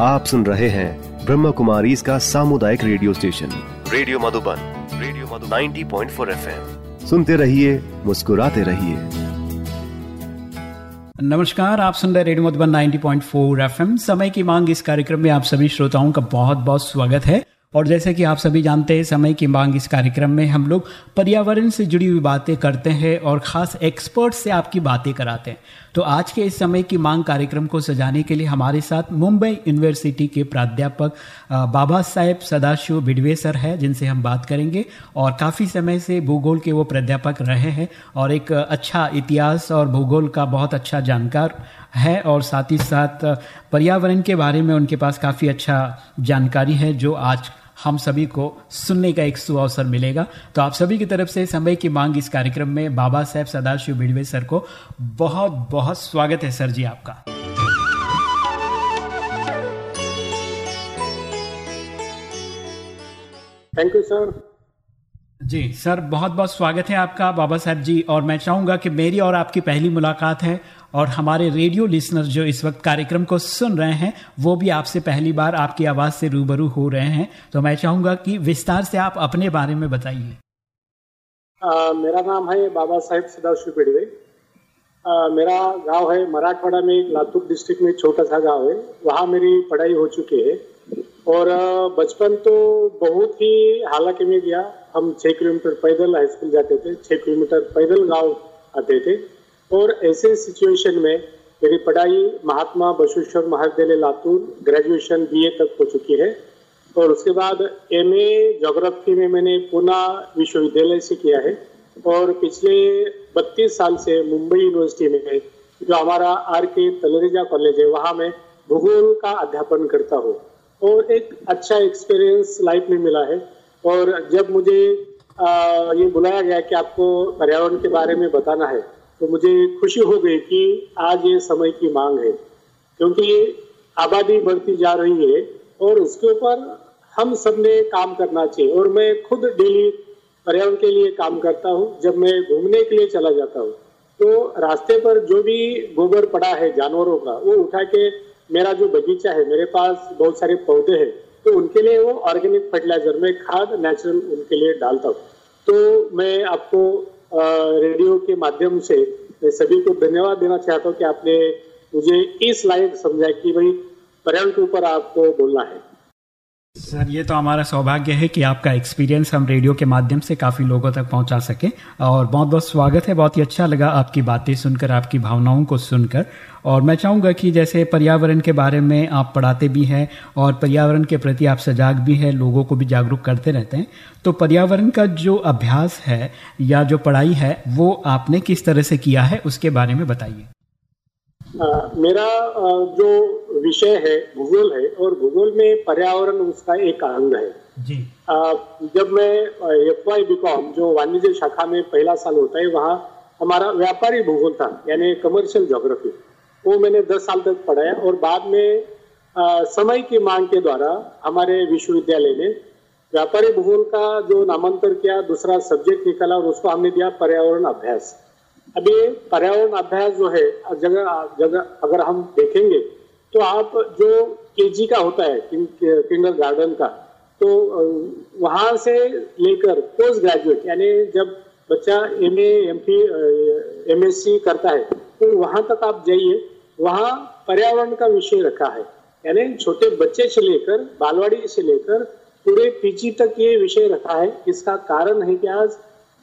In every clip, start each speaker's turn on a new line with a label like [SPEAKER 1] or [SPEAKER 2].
[SPEAKER 1] आप सुन रहे हैं ब्रह्म कुमारी इसका सामुदायिक radio station. Radio Madhuban, radio Madhu 90.4 point सुनते रहिए, मुस्कुराते रहिए।
[SPEAKER 2] नमस्कार, आप सुन रहे रेडियो मधुबन 90.4 एफएम। समय की मांग इस कार्यक्रम में आप सभी श्रोताओं का बहुत बहुत स्वागत है। और जैसे कि आप सभी जानते हैं, समय की मांग इस कार्यक्रम में हम लोग पर्यावरण से जुड़ी हुई बातें करते हैं और ख़ास एक्सपर्ट से आपकी बातें कराते हैं। तो आज के इस समय की मांग कार्यक्रम को सजाने के लिए हमारे साथ मुंबई यूनिवर्सिटी के प्राध्यापक बाबा साहेब सदाशिव भिडवे सर है, जिनसे हम बात करेंगे। और काफ़ी समय से भूगोल के वो प्राध्यापक रहे हैं और एक अच्छा इतिहास और भूगोल का बहुत अच्छा जानकार है और साथ ही साथ पर्यावरण के बारे में उनके पास काफ़ी अच्छा जानकारी है, जो आज हम सभी को सुनने का एक सुअवसर मिलेगा। तो आप सभी की तरफ़ से समय की मांग इस कार्यक्रम में बाबा साहेब सदाशिव बिड़वे सर को बहुत बहुत स्वागत है सर जी आपका।
[SPEAKER 3] Thank you sir
[SPEAKER 2] ji, sir, बहुत बहुत स्वागत है आपका, बाबा साहब जी। और मैं चाहूँगा कि मेरी और आपकी पहली मुलाकात है और हमारे रेडियो लिसनर जो इस वक्त कार्यक्रम को सुन रहे हैं, वो भी आपसे पहली बार आपकी आवाज़ से रूबरू हो रहे हैं। तो मैं चाहूँगा कि विस्तार से आप अपने बारे में बताइए।
[SPEAKER 3] मेरा नाम है बाबा साहेब सदाशिव पिड़वे। मेरा गाँव है मराठवाड़ा में, लातूर डिस्ट्रिक्ट में छोटा सा गाँव है। वहाँ मेरी पढ़ाई हो चुकी है। और बचपन तो बहुत ही हालाँकि में गया। हम छः किलोमीटर पैदल हाई स्कूल जाते थे छः किलोमीटर पैदल गाँव आते थे। और ऐसे सिचुएशन में मेरी पढ़ाई महात्मा बसवेश्वर महाविद्यालय लातूर ग्रेजुएशन बीए तक हो चुकी है। और उसके बाद एमए ज्योग्राफी में मैंने पूना विश्वविद्यालय से किया है। और पिछले 32 साल से मुंबई यूनिवर्सिटी में जो हमारा आर के तलरेजा कॉलेज है, वहाँ मैं भूगोल का अध्यापन करता हूँ। और एक अच्छा एक्सपीरियंस लाइफ में मिला है। और जब मुझे आ, ये बुलाया गया कि आपको पर्यावरण के बारे में बताना है तो मुझे खुशी हो गई कि आज ये समय की मांग है। क्योंकि आबादी बढ़ती जा रही है और उसके ऊपर हम सबने काम करना चाहिए। और मैं खुद डेली पर्यावरण के लिए काम करता हूँ। जब मैं घूमने के लिए चला जाता हूँ तो रास्ते पर जो भी गोबर पड़ा है जानवरों का वो उठा के मेरा जो बगीचा है, मेरे पास बहुत सारे पौधे हैं तो उनके लिए वो ऑर्गेनिक फर्टिलाइज़र में खाद नेचुरल उनके लिए डालता हूँ। तो मैं आपको रेडियो के माध्यम से सभी को धन्यवाद देना चाहता हूँ कि आपने मुझे इस लायक समझा कि भाई पर्यावरण के ऊपर आपको बोलना है।
[SPEAKER 2] सर, ये तो हमारा सौभाग्य है कि आपका एक्सपीरियंस हम रेडियो के माध्यम से काफ़ी लोगों तक पहुँचा सके। और बहुत बहुत स्वागत है, बहुत ही अच्छा लगा आपकी बातें सुनकर, आपकी भावनाओं को सुनकर। और मैं चाहूँगा कि जैसे पर्यावरण के बारे में आप पढ़ाते भी हैं और पर्यावरण के प्रति आप सजाग भी हैं, लोगों को भी जागरूक करते रहते हैं तो पर्यावरण का जो अभ्यास है या जो पढ़ाई है, वो आपने किस तरह से किया है, उसके बारे में बताइए।
[SPEAKER 3] मेरा जो विषय है भूगोल है और भूगोल में पर्यावरण उसका एक अंग है। जी। आ, जब मैं एफ़ वाई बी कॉम जो वाणिज्य शाखा में पहला साल होता है वहाँ हमारा व्यापारी भूगोल था यानी कमर्शियल जोग्राफी वो मैंने दस साल तक पढ़ाया और बाद में आ, समय की मांग के द्वारा हमारे विश्वविद्यालय ने व्यापारी भूगोल का जो नामांतर किया दूसरा सब्जेक्ट निकाला और उसको हमने दिया पर्यावरण अभ्यास। अभी पर्यावरण अभ्यास जो है जगह जगह अगर हम देखेंगे तो आप जो केजी का होता है किंडर गार्डन का तो वहाँ से लेकर पोस्ट ग्रेजुएट, यानी जब बच्चा M M P M S C करता है तो वहाँ तक आप जाइए, वहाँ पर्यावरण का विषय रखा है। यानी छोटे बच्चे से लेकर, बालवाड़ी से लेकर, पूरे पीजी तक ये विषय रखा है। इसका कारण है कि आज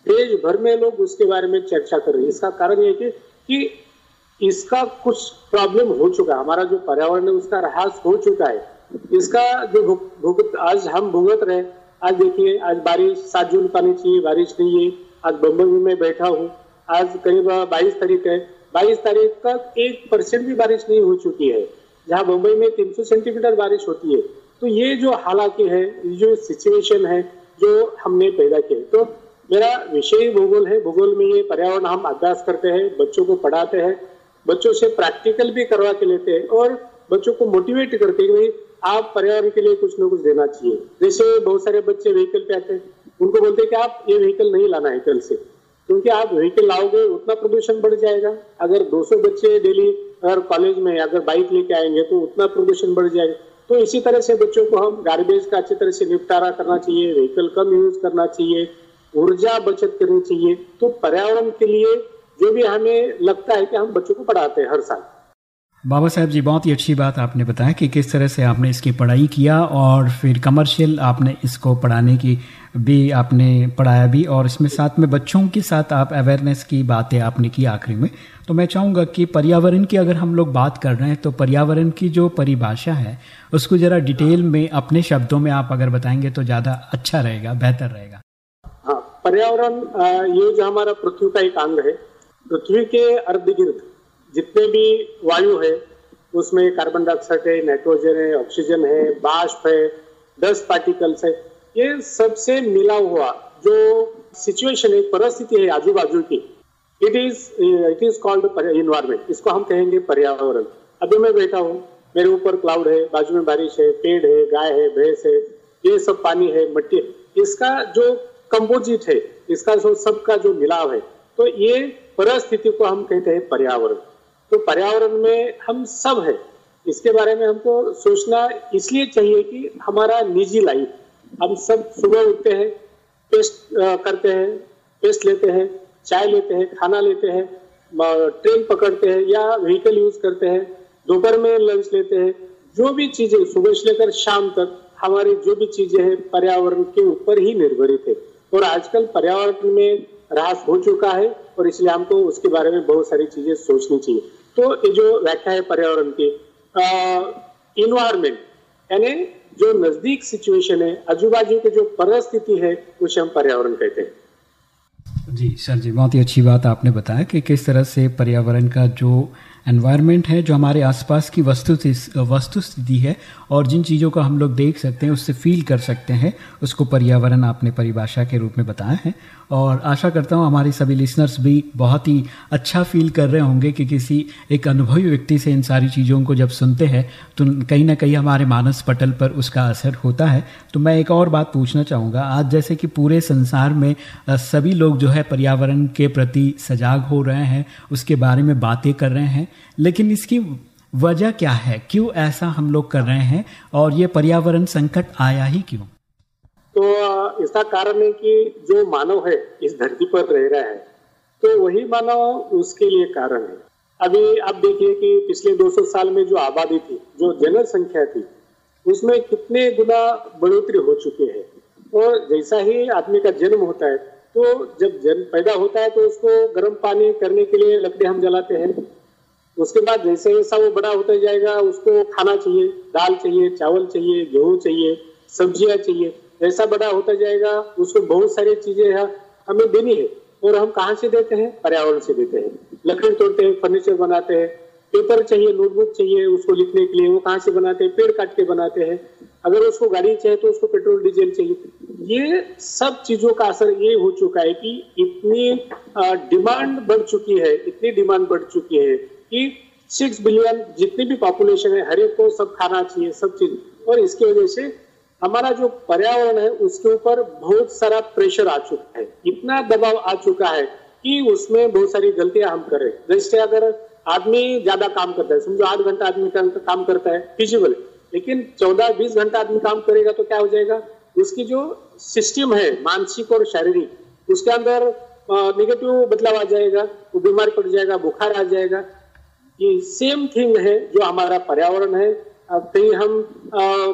[SPEAKER 3] देश भर में लोग उसके बारे में चर्चा कर रहे हैं। इसका कारण ये कि, कि इसका कुछ प्रॉब्लम हो चुका है। हमारा जो पर्यावरण है उसका रहास हो चुका है। इसका जो भुगत आज हम भुगत रहे आज देखिए आज बारिश सात जून पानी चाहिए बारिश नहीं है। आज बम्बई में बैठा हूँ। आज करीब बाईस तारीख है। बाईस तारीख तक एक परसेंट भी बारिश नहीं हो चुकी है। जहाँ मुंबई में 300 सेंटीमीटर बारिश होती है। तो ये जो हालाँकि है जो सिचुएशन है जो हमने पैदा किया तो मेरा विषय भूगोल है। भूगोल में ये पर्यावरण हम अभ्यास करते हैं, बच्चों को पढ़ाते हैं, बच्चों से प्रैक्टिकल भी करवा के लेते हैं और बच्चों को मोटिवेट करते हैं कि आप पर्यावरण के लिए कुछ ना कुछ देना चाहिए। जैसे बहुत सारे बच्चे व्हीकल पे आते हैं, उनको बोलते हैं कि आप ये व्हीकल नहीं लाना है कल से। क्योंकि आप व्हीकल लाओगे, उतना प्रदूषण बढ़ जाएगा। अगर 200 बच्चे डेली अगर कॉलेज में अगर बाइक लेके आएँगे तो उतना प्रदूषण बढ़ जाएगा। तो इसी तरह से बच्चों को हम गार्बेज का अच्छी तरह से निपटारा करना चाहिए व्हीकल कम यूज़ करना चाहिए। ऊर्जा बचत करनी चाहिए। तो पर्यावरण के लिए जो भी हमें लगता है कि हम बच्चों को पढ़ाते हैं हर साल।
[SPEAKER 2] बाबा साहब जी, बहुत ही अच्छी बात आपने बताया कि किस तरह से आपने इसकी पढ़ाई किया और फिर कमर्शियल आपने इसको पढ़ाने की भी आपने पढ़ाया भी और इसमें साथ में बच्चों के साथ आप अवेयरनेस की बातें आपने की आखिरी में। तो मैं चाहूँगा कि पर्यावरण की अगर हम लोग बात कर रहे हैं तो पर्यावरण की जो परिभाषा है, उसको ज़रा डिटेल में अपने शब्दों में आप अगर बताएँगे तो ज़्यादा अच्छा रहेगा, बेहतर रहेगा।
[SPEAKER 3] पर्यावरण ये जो हमारा पृथ्वी का एक अंग है, पृथ्वी के अर्ध गिर्द जितने भी वायु है, उसमें कार्बन डाइऑक्साइड है नाइट्रोजन है ऑक्सीजन है, बाष्प है डस्ट पार्टिकल्स है, ये सबसे मिला हुआ जो सिचुएशन है, परिस्थिति है आजू बाजू की it is it is called environment इसको हम कहेंगे पर्यावरण. अभी मैं बैठा हूँ, मेरे ऊपर क्लाउड है, बाजू में बारिश है, पेड़ है, गाय है, भैंस है, ये सब पानी है, मट्टी है. इसका जो कंपोजिट है इसका जो सबका जो मिलाव है तो ये परिस्थिति को हम कहते हैं पर्यावरण। तो पर्यावरण में हम सब है। इसके बारे में हमको सोचना इसलिए चाहिए कि हमारा निजी लाइफ हम सब सुबह उठते हैं पेस्ट करते हैं पेस्ट लेते हैं, चाय लेते हैं, खाना लेते हैं ट्रेन पकड़ते हैं या व्हीकल यूज़ करते हैं, दोपहर में लंच लेते हैं, जो भी चीज़ें सुबह से लेकर शाम तक हमारी जो भी चीज़ें हैं, पर्यावरण के ऊपर ही निर्भरित है। और आजकल पर्यावरण में ह्रास हो चुका है और इसलिए हमको उसके बारे में बहुत सारी चीज़ें सोचनी चाहिए। तो ये जो व्याख्या है पर्यावरण की इन्वायरमेंट यानी जो नज़दीक सिचुएशन है आजू बाजू की जो परिस्थिति है, उसे हम पर्यावरण कहते हैं।
[SPEAKER 2] जी, सर जी, बहुत ही अच्छी बात आपने बताया कि किस तरह से पर्यावरण का जो एनवायरनमेंट है, जो हमारे आसपास की वस्तु वस्तु स्थिति है और जिन चीज़ों को हम लोग देख सकते हैं, उससे फील कर सकते हैं, उसको पर्यावरण आपने परिभाषा के रूप में बताया है। और आशा करता हूँ हमारे सभी लिसनर्स भी बहुत ही अच्छा फील कर रहे होंगे कि किसी एक अनुभवी व्यक्ति से इन सारी चीज़ों को जब सुनते हैं तो कहीं ना कहीं हमारे मानस पटल पर उसका असर होता है। तो मैं एक और बात पूछना चाहूँगा, आज जैसे कि पूरे संसार में सभी लोग जो है पर्यावरण के प्रति सजाग हो रहे हैं, उसके बारे में बातें कर रहे हैं, लेकिन इसकी वजह क्या है? क्यों ऐसा हम लोग कर रहे हैं? और ये पर्यावरण संकट आया ही क्यों?
[SPEAKER 3] तो इसका कारण है कि जो मानव है, इस धरती पर रह रहा है तो वही मानव उसके लिए कारण है। अभी आप देखिए कि पिछले 200 साल में जो आबादी थी, जो जनसंख्या थी, उसमें कितने गुना बढ़ोतरी हो चुके हैं। और जैसा ही आदमी का जन्म होता है तो जब जन्म पैदा होता है तो उसको गर्म पानी करने के लिए लकड़ी हम जलाते हैं। उसके बाद जैसे जैसा वो बड़ा होता जाएगा, उसको खाना चाहिए, दाल चाहिए, चावल चाहिए, गेहूँ चाहिए, सब्ज़ियाँ चाहिए, जैसा बड़ा होता जाएगा, उसको बहुत सारी चीज़ें हमें देनी है और हम कहाँ से देते हैं? पर्यावरण से देते हैं। लकड़ी तोड़ते हैं फर्नीचर बनाते हैं पेपर चाहिए नोटबुक चाहिए, उसको लिखने के लिए वो कहाँ से बनाते हैं? पेड़ काट के बनाते हैं। अगर उसको गाड़ी चाहिए तो उसको पेट्रोल, डीजल चाहिए। ये सब चीज़ों का असर ये हो चुका है कि इतनी डिमांड बढ़ चुकी है, इतनी डिमांड बढ़ चुकी है कि सिक्स बिलियन जितनी भी पॉपुलेशन है हर एक को सब खाना चाहिए, सब चीज़। और इसकी वजह से हमारा जो पर्यावरण है, उसके ऊपर बहुत सारा प्रेशर आ चुका है। इतना दबाव आ चुका है कि उसमें बहुत सारी गलतियाँ हम कर जैसे अगर आदमी ज़्यादा काम करता है, समझो आठ घंटा आदमी काम करता है फिजिबल लेकिन चौदह बीस घंटा आदमी काम करेगा तो क्या हो जाएगा? उसकी जो सिस्टम है, मानसिक और शारीरिक, उसके अंदर निगेटिव बदलाव आ जाएगा, वो बीमार पड़ जाएगा, बुखार आ जाएगा। ये सेम थिंग है जो हमारा पर्यावरण है। कहीं हम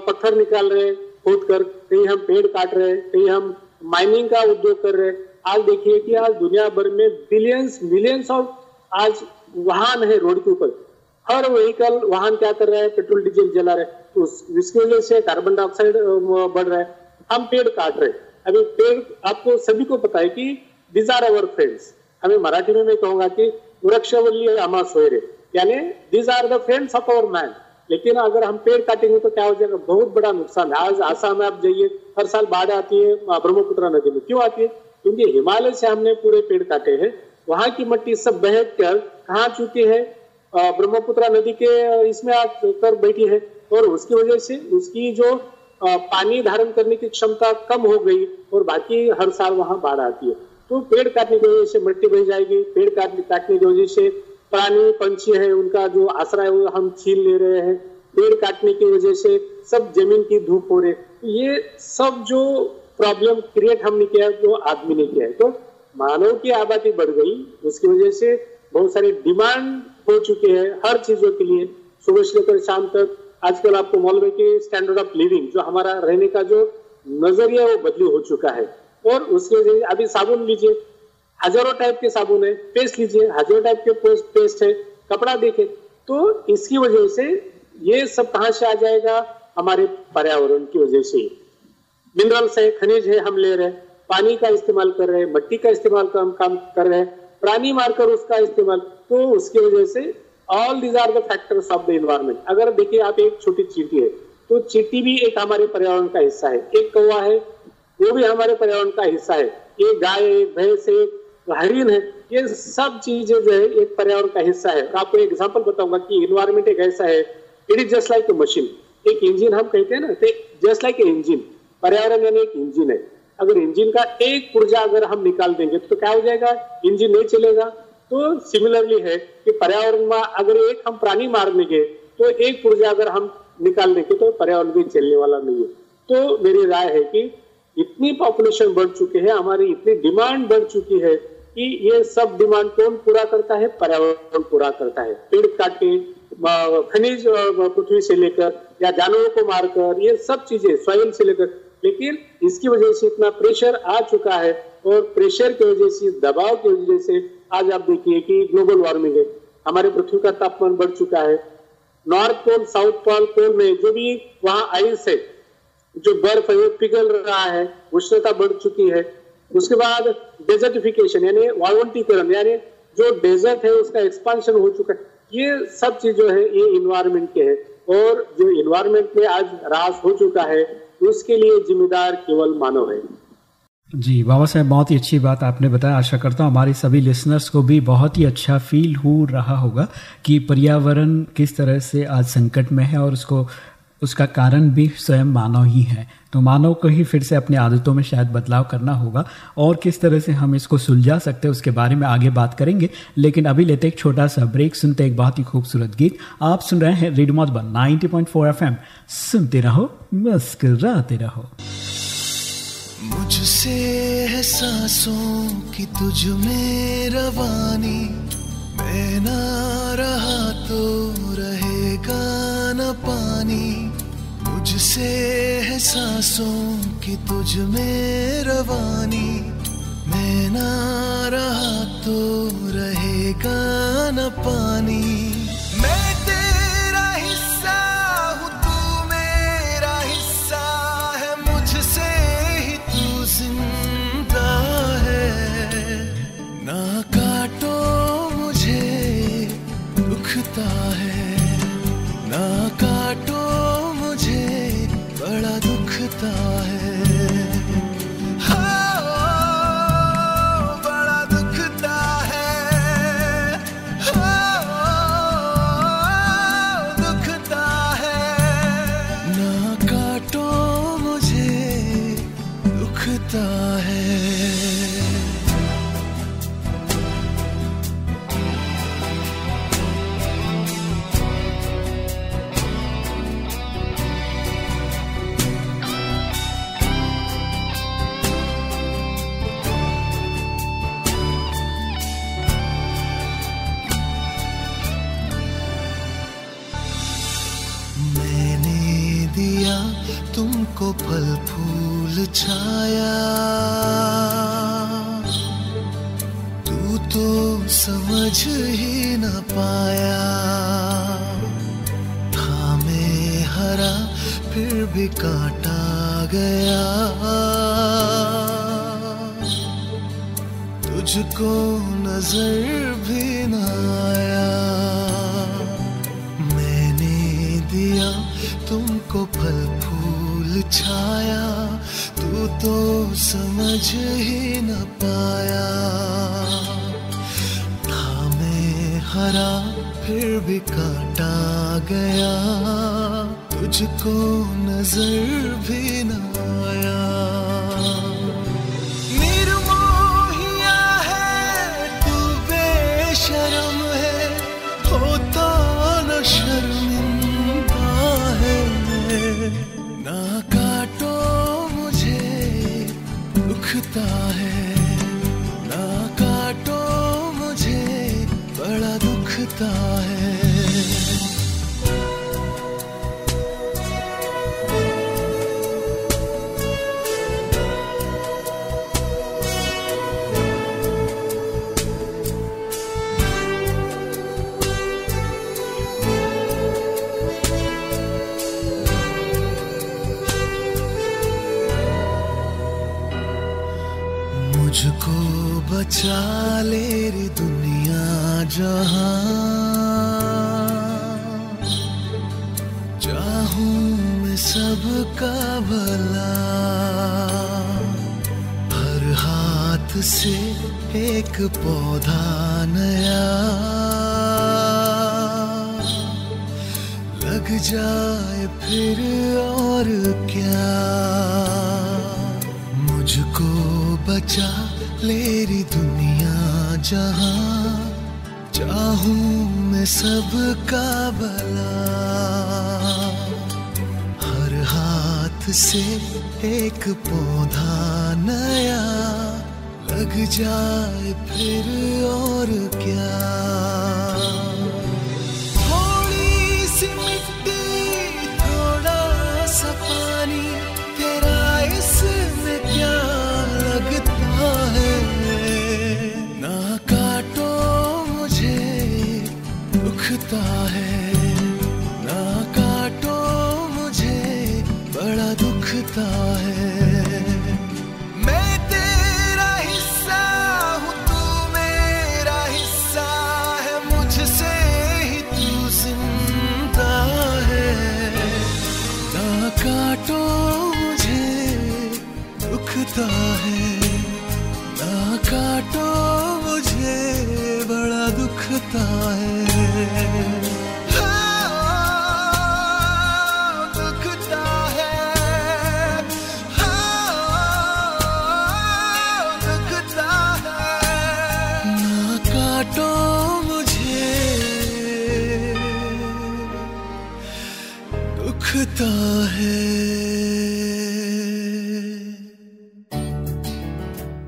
[SPEAKER 3] पत्थर निकाल रहे खोद कर, कहीं हम पेड़ काट रहे कहीं हम माइनिंग का उद्योग कर रहे आज देखिए कि आज दुनिया भर में बिलियंस मिलियंस ऑफ़ आज वाहन है रोड के ऊपर। हर व्हीकल वाहन क्या कर रहा है? पेट्रोल डीजल जला रहे तो इसकी वजह से कार्बन डाइऑक्साइड बढ़ रहा है। हम पेड़ काट रहे अभी पेड़, आपको सभी को पता है कि दिज आर अवर फ्रेंड्स हमें मराठी में मैं कहूँगा कि वृक्षवल्ली आमा सोयरे यानी this are the friends of our man लेकिन अगर हम पेड़ काटेंगे तो क्या हो जाएगा? बहुत बड़ा नुकसान है। आज आसाम में आप जाइए, हर साल बाढ़ आती है ब्रह्मपुत्र नदी में। क्यों आती है? क्योंकि हिमालय से हमने पूरे पेड़ काटे हैं। वहाँ की मट्टी सब बह कर कहा चुकी है? ब्रह्मपुत्र नदी के, इसमें आकर बैठी है। और उसकी वजह से उसकी जो पानी धारण करने की क्षमता कम हो गई और बाकी हर साल वहाँ बाढ़ आती है। तो पेड़ काटने की वजह से मिट्टी बह जाएगी। पेड़ काटने की वजह से प्राणी पंछी है, उनका जो आश्रय वो हम छीन ले रहे हैं। पेड़ काटने की वजह से सब ज़मीन की धूप हो रही ये सब जो प्रॉब्लम क्रिएट हमने किया वो आदमी ने किया है। तो मानव की आबादी बढ़ गई उसकी वजह से बहुत सारे डिमांड हो चुके हैं हर चीज़ों के लिए। सुबह से लेकर शाम तक आजकल आपको मालूम है कि स्टैंडर्ड ऑफ़ लिविंग जो हमारा रहने का जो नज़रिया वो बदली हो चुका है। और उसके अभी साबुन लीजिए हज़ारों टाइप के साबुन है पेस्ट लीजिए, हज़ारों टाइप के पेस्ट है, कपड़ा देखे। तो इसकी वजह से ये सब कहाँ से आ जाएगा? हमारे पर्यावरण की वजह से। मिनरल्स है, खनिज है, हम ले रहे हैं। पानी का इस्तेमाल कर रहे हैं, मट्टी का इस्तेमाल हम काम कर रहे हैं। प्राणी मारकर उसका इस्तेमाल। तो उसकी वजह से all these are the factors of the environment अगर देखिए आप एक छोटी चीटी है तो चीटी भी एक हमारे पर्यावरण का हिस्सा है। एक कौवा है, वो भी हमारे पर्यावरण का हिस्सा है। एक गाय, एक भैंस, एक हरिन है, ये सब चीज़ें जो है, एक पर्यावरण का हिस्सा है। आपको एग्ज़ाम्पल बताऊँगा कि इन्वायरमेंट एक ऐसा है it is just like a machine एक इंजन हम कहते हैं ना जस्ट लाइक ए इंजन पर्यावरण यानी एक इंजन है। अगर इंजन का एक पुर्जा अगर हम निकाल देंगे तो क्या हो जाएगा? इंजन नहीं चलेगा। तो सिमिलरली है कि पर्यावरण में अगर एक हम प्राणी मार देंगे तो एक पुर्जा अगर हम निकाल देंगे तो पर्यावरण भी चलने वाला नहीं है। तो मेरी राय है कि इतनी पॉपुलेशन बढ़ चुकी है, हमारी इतनी डिमांड बढ़ चुकी है कि ये सब डिमांड कौन पूरा करता है, पर्यावरण पूरा करता है। पेड़ काटे खनिज पृथ्वी से लेकर या जानवरों को मारकर, ये सब चीज़ें सॉइल से लेकर। लेकिन इसकी वजह से इतना प्रेशर आ चुका है और प्रेशर की वजह से, दबाव की वजह से आज आप देखिए कि ग्लोबल वार्मिंग है। हमारे पृथ्वी का तापमान बढ़ चुका है। नॉर्थ पोल साउथ पोल पोल में जो भी वहाँ आइस है, जो बर्फ़ है, वो पिघल रहा है, उष्णता बढ़ चुकी है। उसके बाद डेजर्टिफिकेशन यानी वालवंटीकरण यानी जो डेजर्ट है, उसका एक्सपांशन हो चुका है। ये सब चीज़ जो है, ये इन्वायरमेंट के है। और जो इन्वायरमेंट में आज रास हो चुका है, उसके लिए जिम्मेदार केवल मानव है।
[SPEAKER 2] जी, बाबा साहब, बहुत ही अच्छी बात आपने बताया। आशा करता हूँ हमारे सभी लिसनर्स को भी बहुत ही अच्छा फील हो रहा होगा कि पर्यावरण किस तरह से आज संकट में है और उसको, उसका कारण भी स्वयं मानव ही है। तो मानव को ही फिर से अपनी आदतों में शायद बदलाव करना होगा। और किस तरह से हम इसको सुलझा सकते हैं, उसके बारे में आगे बात करेंगे। लेकिन अभी लेते एक छोटा सा ब्रेक, सुनते एक बहुत ही खूबसूरत गीत। आप सुन रहे हैं रेडियो मधुबन 90.4 एफएम। सुनते रहो, मुस्कुराते रहो।
[SPEAKER 4] मुझसे है की तुझ में रवानी। मैं ना रहा तो रहेगा न पानी। मुझसे है सांसों की तुझ में रवानी। मैं ना रहा तो रहेगा न पानी। छाया। तू तो समझ ही न पाया। था मैं हरा, फिर भी काटा गया। तुझको नज़र भी न आया। मैंने दिया तुमको फल, फूल छाया। तू समझ ही न पाया। था मैं हरा फिर भी काटा गया। तुझको नज़र भी न आया। निर्मोहिया है, तू बेशरम है, होता न शर्मिंदा दुखता है ना काटो मुझे बड़ा दुखता है। दुनिया जहाँ चाहूँ मैं सबका भला। हर हाथ से एक पौधा नया। लग जाए फिर और क्या। मुझको बचा ले री दुनिया, जहाँ चाहूँ मैं सबका भला। हर हाथ से एक पौधा नया लग जाए फिर और क्या। दुखता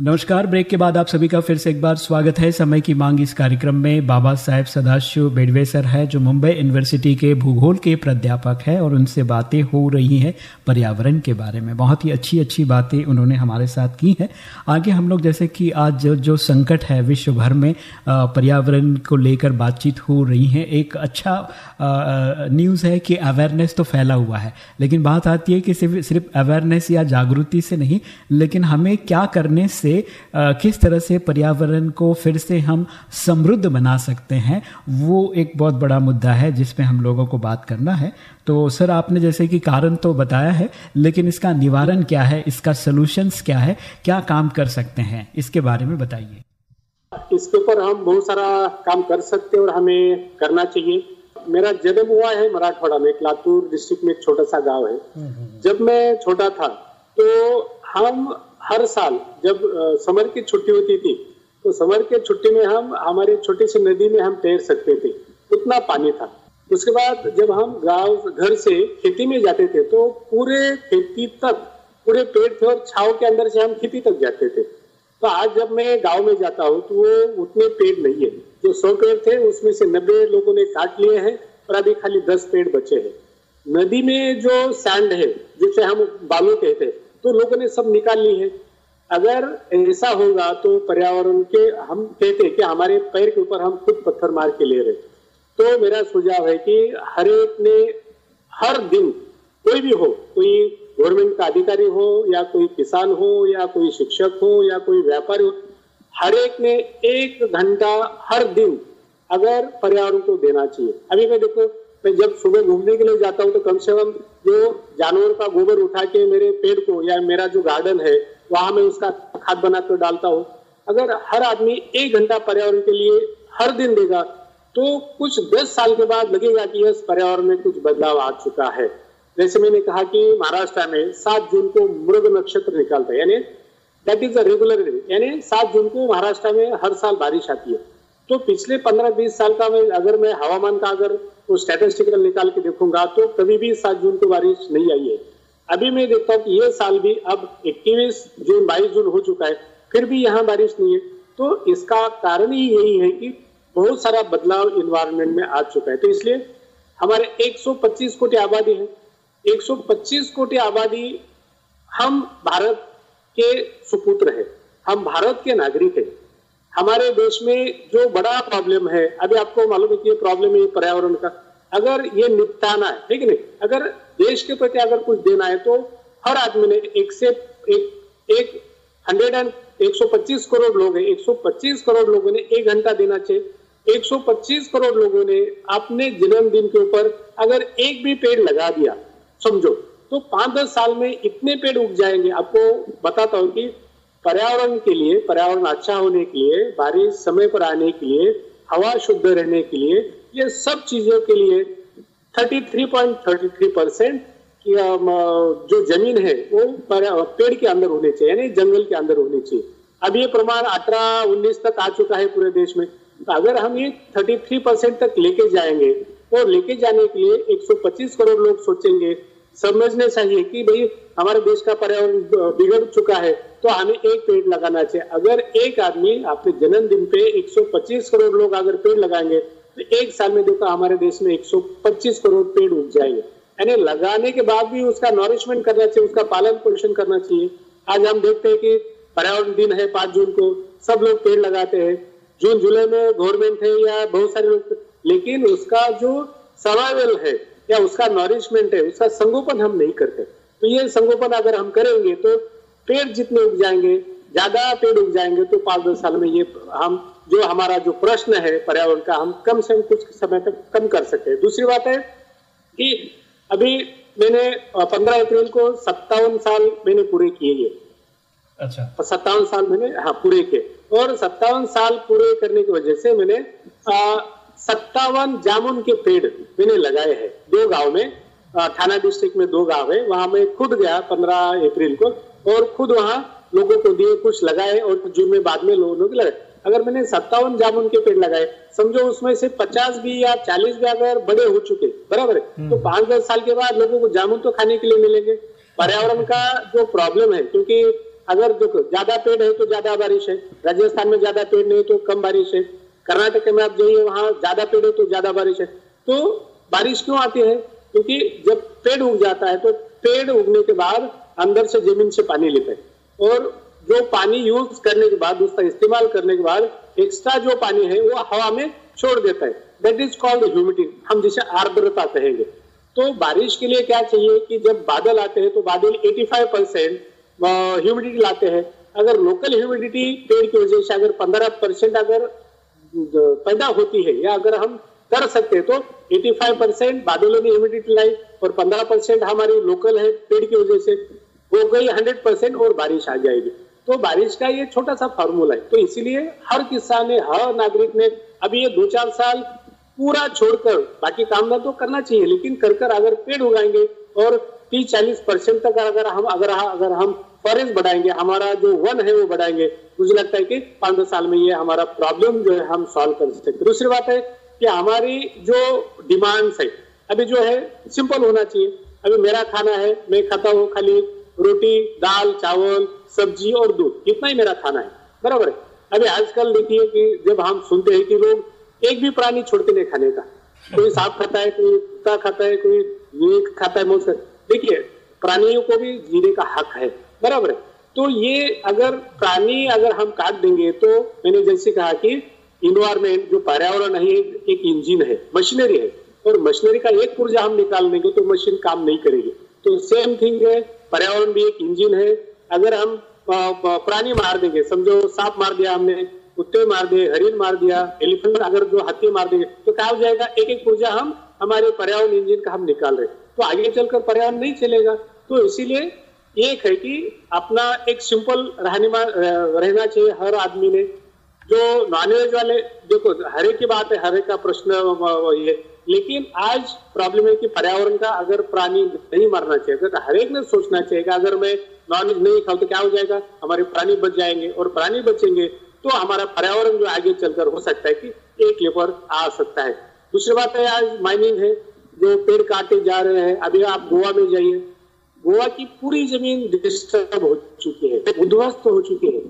[SPEAKER 2] नमस्कार, ब्रेक के बाद आप सभी का फिर से एक बार स्वागत है। समय की मांग इस कार्यक्रम में बाबा साहेब सदाशिव बेडवे सर है, जो मुंबई यूनिवर्सिटी के भूगोल के प्राध्यापक है और उनसे बातें हो रही हैं पर्यावरण के बारे में। बहुत ही अच्छी अच्छी बातें उन्होंने हमारे साथ की हैं। आगे हम लोग, जैसे कि आज जो जो संकट है विश्व भर में पर्यावरण को लेकर बातचीत हो रही है। एक अच्छा न्यूज़ है कि अवेयरनेस तो फैला हुआ है, लेकिन बात आती है कि सिर्फ़ सिर्फ़ अवेयरनेस या जागृति से नहीं, लेकिन हमें क्या करने से से किस तरह से पर्यावरण को फिर से हम समृद्ध बना सकते हैं वो एक बहुत बड़ा मुद्दा है जिसमें हम लोगों को बात करना है। तो सर आपने जैसे कि कारण तो बताया है लेकिन इसका निवारण क्या है इसका सोल्यूशंस क्या है क्या काम कर सकते हैं इसके बारे में बताइए।
[SPEAKER 3] इसके ऊपर हम बहुत सारा काम कर सकते हैं और हमें करना चाहिए। मेरा जन्म हुआ है मराठवाड़ा में लातूर डिस्ट्रिक्ट में एक छोटा सा गाँव है। जब मैं छोटा था तो हम हर साल जब समर की छुट्टी होती थी तो समर के छुट्टी में हम, हमारे छोटी सी नदी में हम तैर सकते थे, उतना पानी था। उसके बाद जब हम गाँव, घर से खेती में जाते थे तो पूरे खेती तक, पूरे पेड़ थे और छाव के अंदर से हम खेती तक जाते थे। तो आज जब मैं गाँव में जाता हूँ तो वो उतने पेड़ नहीं है। जो सौ पेड़ थे, उसमें से नब्बे लोगों ने काट लिए हैं और अभी खाली दस पेड़ बचे हैं। नदी में जो सैंड है, जिसे हम बालू कहते हैं तो लोगों ने सब निकाल ली है। अगर ऐसा होगा तो पर्यावरण के हम कहते हैं कि हमारे पैर के ऊपर हम खुद पत्थर मार के ले रहे तो मेरा सुझाव है कि हर एक ने हर दिन कोई भी हो, कोई गवर्नमेंट का अधिकारी हो या कोई किसान हो या कोई शिक्षक हो या कोई व्यापारी हो, हर एक ने एक घंटा हर दिन अगर पर्यावरण को देना चाहिए। अभी मैं देखो मैं जब सुबह घूमने के लिए जाता हूँ तो कम से कम जो जानवर का गोबर उठा के मेरे पेड़ को या मेरा जो गार्डन है, वहाँ मैं उसका खाद बनाकर डालता हूँ। अगर हर आदमी एक घंटा पर्यावरण के लिए हर दिन देगा तो कुछ दस साल के बाद लगेगा कि इस पर्यावरण में कुछ बदलाव आ चुका है। जैसे मैंने कहा कि महाराष्ट्र में सात जून को मृग नक्षत्र निकालता है, यानी दैट इज़ अ रेगुलर यानी सात जून को महाराष्ट्र में हर साल बारिश आती है। तो पिछले पंद्रह बीस साल का मैं, अगर मैं हवामान का अगर वो स्टेटिस्टिकल निकाल के देखूँगा तो कभी भी सात जून को बारिश नहीं आई है। अभी मैं देखता हूँ कि ये साल भी अब इक्कीस जून, बाईस जून हो चुका है, फिर भी यहाँ बारिश नहीं है। तो इसका कारण ही यही है कि बहुत सारा बदलाव इन्वायरमेंट में आ चुका है। तो इसलिए हमारे 125 कोटि आबादी है। 125 कोटि आबादी हम भारत के सुपुत्र है। हम भारत के नागरिक है। हमारे देश में जो बड़ा प्रॉब्लम है, अभी आपको मालूम है कि ये प्रॉब्लम है पर्यावरण का। अगर ये निपटाना है, ठीक है नहीं? अगर देश के प्रति अगर कुछ देना है तो हर आदमी ने एक से एक एक हंड्रेड एंड एक सौ पच्चीस करोड़ लोग हैं। एक सौ पच्चीस करोड़ लोगों ने एक घंटा देना चाहिए। एक सौ पच्चीस करोड़ लोगों ने अपने जन्मदिन के ऊपर अगर एक भी पेड़ लगा दिया, समझो तो पाँच दस साल में इतने पेड़ उग जाएँगे। आपको बताता हूँ कि पर्यावरण के लिए, पर्यावरण अच्छा होने के लिए, बारिश समय पर आने के लिए, हवा शुद्ध रहने के लिए, ये सब चीज़ों के लिए 33.33 परसेंट जो ज़मीन है, वो पेड़ के अंदर होने चाहिए, यानी जंगल के अंदर होने चाहिए। अब ये प्रमाण अठारह उन्नीस तक आ चुका है पूरे देश में। तो अगर हम ये 33 परसेंट तक लेके जाएँगे, और लेके जाने के लिए 125 करोड़ लोग सोचेंगे समझने चाहिए कि भाई, हमारे देश का पर्यावरण बिगड़ चुका है तो हमें एक पेड़ लगाना चाहिए। अगर एक आदमी अपने जन्मदिन पे 125 करोड़ लोग अगर पेड़ लगाएँगे तो एक साल में देखो हमारे देश में 125 करोड़ पेड़ उग जाएँगे। यानी लगाने के बाद भी उसका नॉरिशमेंट करना चाहिए, उसका पालन पोषण करना चाहिए। आज हम देखते हैं कि पर्यावरण दिन है पाँच जून को, सब लोग पेड़ लगाते हैं। जून जुलाई में गवर्नमेंट है या बहुत सारे लोग, लेकिन उसका जो सर्वाइवल है या उसका नॉरिशमेंट है उसका संगोपन हम नहीं करते। तो ये संगोपन अगर हम करेंगे तो पेड़ जितने उग जाएँगे ज़्यादा पेड़ उग जाएँगे तो पाँच दस साल में ये हम जो हमारा जो प्रश्न है पर्यावरण का हम कम से कम कुछ समय तक कम कर सकते हैं दूसरी बात है कि अभी मैंने पंद्रह अप्रैल को सत्तावन साल मैंने पूरे किए ये। अच्छा। सत्तावन साल मैंने हाँ पूरे किए। और सत्तावन साल पूरे करने की वजह से मैंने सत्तावन जामुन के पेड़ मैंने लगाए हैं। दो गाँव में थाना डिस्ट्रिक्ट में दो गाँव है। वहाँ मैं खुद गया पंद्रह अप्रैल को और खुद वहाँ लोगों को दिए कुछ लगाए और जून में बाद में लोगों के लगाए अगर मैंने सत्तावन जामुन के पेड़ लगाए समझो उसमें से पचास भी या चालीस भी अगर बड़े हो चुके बराबर है? तो हम्म। पाँच दस साल के बाद लोगों को जामुन तो खाने के लिए मिलेंगे। पर्यावरण का जो प्रॉब्लम है क्योंकि अगर देखो ज़्यादा पेड़ है तो ज़्यादा बारिश है। राजस्थान में ज़्यादा पेड़ नहीं तो कम बारिश है। कर्नाटक में आप जाइए, वहाँ ज़्यादा पेड़ है तो ज़्यादा बारिश है। तो बारिश क्यों आती है? क्योंकि जब पेड़ उग जाता है तो पेड़ उगने के बाद अंदर से ज़मीन से पानी लेते हैं। और जो पानी यूज़ करने के बाद, उसका इस्तेमाल करने के बाद एक्स्ट्रा जो पानी है, वो हवा में छोड़ देता है। दैट इज़ कॉल्ड ह्यूमिडिटी हम जिसे आर्द्रता कहेंगे। तो बारिश के लिए क्या चाहिए कि जब बादल आते हैं तो बादल 85 परसेंट ह्यूमिडिटी लाते हैं। अगर लोकल ह्यूमिडिटी पेड़ की वजह से अगर 15 परसेंट अगर पैदा होती है। या अगर हम कर सकते हैं तो 85 परसेंट बादलों ने ह्यूमिडिटी लाई और 15 परसेंट हमारी लोकल है, पेड़ की वजह से हो गई 100 परसेंट और बारिश आ जाएगी। तो बारिश का ये छोटा सा फॉर्मूला है। तो इसीलिए हर किसान ने, हर नागरिक ने अभी ये दो चार साल पूरा छोड़कर बाकी काम ना तो करना चाहिए, लेकिन कर कर अगर पेड़ उगाएँगे और तीस चालीस परसेंट तक अगर हम, अगर अगर हम फॉरेस्ट बढ़ाएँगे, हमारा जो वन है वो बढ़ाएँगे, मुझे लगता है कि पाँच दस साल में ये हमारा प्रॉब्लम जो है हम सॉल्व कर सकते दूसरी बात है कि हमारी जो डिमांड्स है, अभी जो है सिंपल होना चाहिए। अभी मेरा खाना है, मैं खाता हूँ खाली रोटी, दाल, चावल, सब्ज़ी और दूध, इतना ही मेरा खाना है, बराबर है। अभी आजकल देखिए कि जब हम सुनते हैं कि लोग एक भी प्राणी छोड़ते नहीं खाने का, कोई सांप खाता है, कोई कुत्ता खाता है, कोई ये खाता है मोस देखिए, प्राणियों को भी जीने का हक है, बराबर है। तो ये अगर प्राणी अगर हम काट देंगे तो मैंने जैसे कहा कि इन्वायरमेंट जो पर्यावरण है, एक इंजिन है मशीनरी है। और मशीनरी का एक पुर्जा हम निकाल देंगे तो मशीन काम नहीं करेगी। तो सेम थिंग है, पर्यावरण भी एक इंजिन है। अगर हम प्राणी मार देंगे, समझो सांप मार दिया हमने, कुत्ते मार दिए हरिन मार दिया एलिफेंट अगर जो हाथी मार देंगे तो क्या हो जाएगा? एक एक ऊर्जा हम, हमारे पर्यावरण इंजिन का हम निकाल रहे तो आगे चलकर पर्यावरण नहीं चलेगा। तो इसीलिए एक है कि अपना एक सिंपल रहने रहना चाहिए हर आदमी ने। जो नॉनवेज वाले, देखो, हरे की बात है, हरे का प्रश्न ये। लेकिन आज प्रॉब्लम है कि पर्यावरण का अगर प्राणी नहीं मरना चाहिए, अगर हर एक ने सोचना चाहिए कि अगर मैं नॉनवेज नहीं खाऊ तो क्या हो जाएगा? हमारे प्राणी बच जाएँगे। और प्राणी बचेंगे तो हमारा पर्यावरण जो आगे चलकर हो सकता है कि एक लेवल आ सकता है। दूसरी बात है, आज माइनिंग है। जो पेड़ काटे जा रहे हैं, अभी आप गोवा में जाइए। गोवा की पूरी ज़मीन डिस्टर्ब हो चुकी है, उद्ध्वस्त हो चुकी है।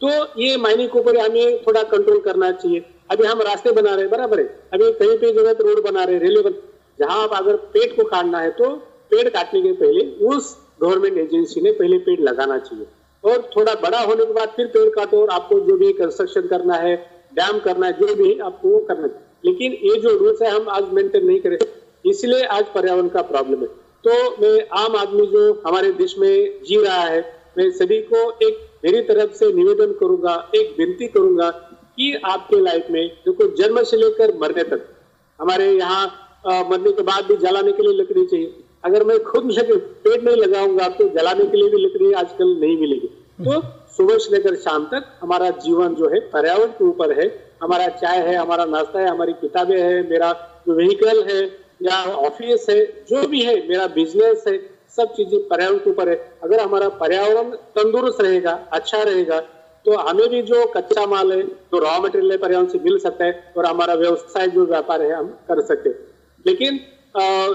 [SPEAKER 3] तो ये माइनिंग के ऊपर हमें थोड़ा कंट्रोल करना चाहिए। अभी हम रास्ते बना रहे हैं, बराबर है? अभी कहीं पे जगह तो रोड बना रहे रेलवे बन जहाँ आप अगर पेड़ को काटना है तो पेड़ काटने के पहले उस गवर्नमेंट एजेंसी ने पहले पेड़ लगाना चाहिए। और थोड़ा बड़ा होने के बाद फिर पेड़ काटो और आपको जो भी कंस्ट्रक्शन करना है डैम करना है, जो भी आपको वो करना है। लेकिन ये जो रूल्स है, हम आज मेंटेन नहीं करें। इसलिए आज पर्यावरण का प्रॉब्लम है। तो मैं आम आदमी जो हमारे देश में जी रहा है, मैं सभी को एक मेरी तरफ़ से निवेदन करूँगा, एक विनती करूँगा कि आपके लाइफ में देखो जन्म से लेकर मरने तक, हमारे यहाँ मरने के बाद भी जलाने के लिए लकड़ी चाहिए। अगर मैं खुद पेड़ नहीं लगाऊँगा तो जलाने के लिए भी लकड़ी आजकल नहीं मिलेगी। तो सुबह से लेकर शाम तक हमारा जीवन जो है पर्यावरण के ऊपर है। हमारा चाय है, हमारा नाश्ता है, हमारी किताबें है, मेरा जो व्हीकल है या ऑफ़िस है, जो भी है, मेरा बिज़नेस है, सब चीज़ें पर्यावरण के ऊपर है। अगर हमारा पर्यावरण तंदुरुस्त रहेगा अच्छा रहेगा तो हमें भी जो कच्चा माल है, जो रॉ मटेरियल है, पर्यावरण से मिल सकता है और हमारा व्यवसाय जो व्यापार है, हम कर सकते लेकिन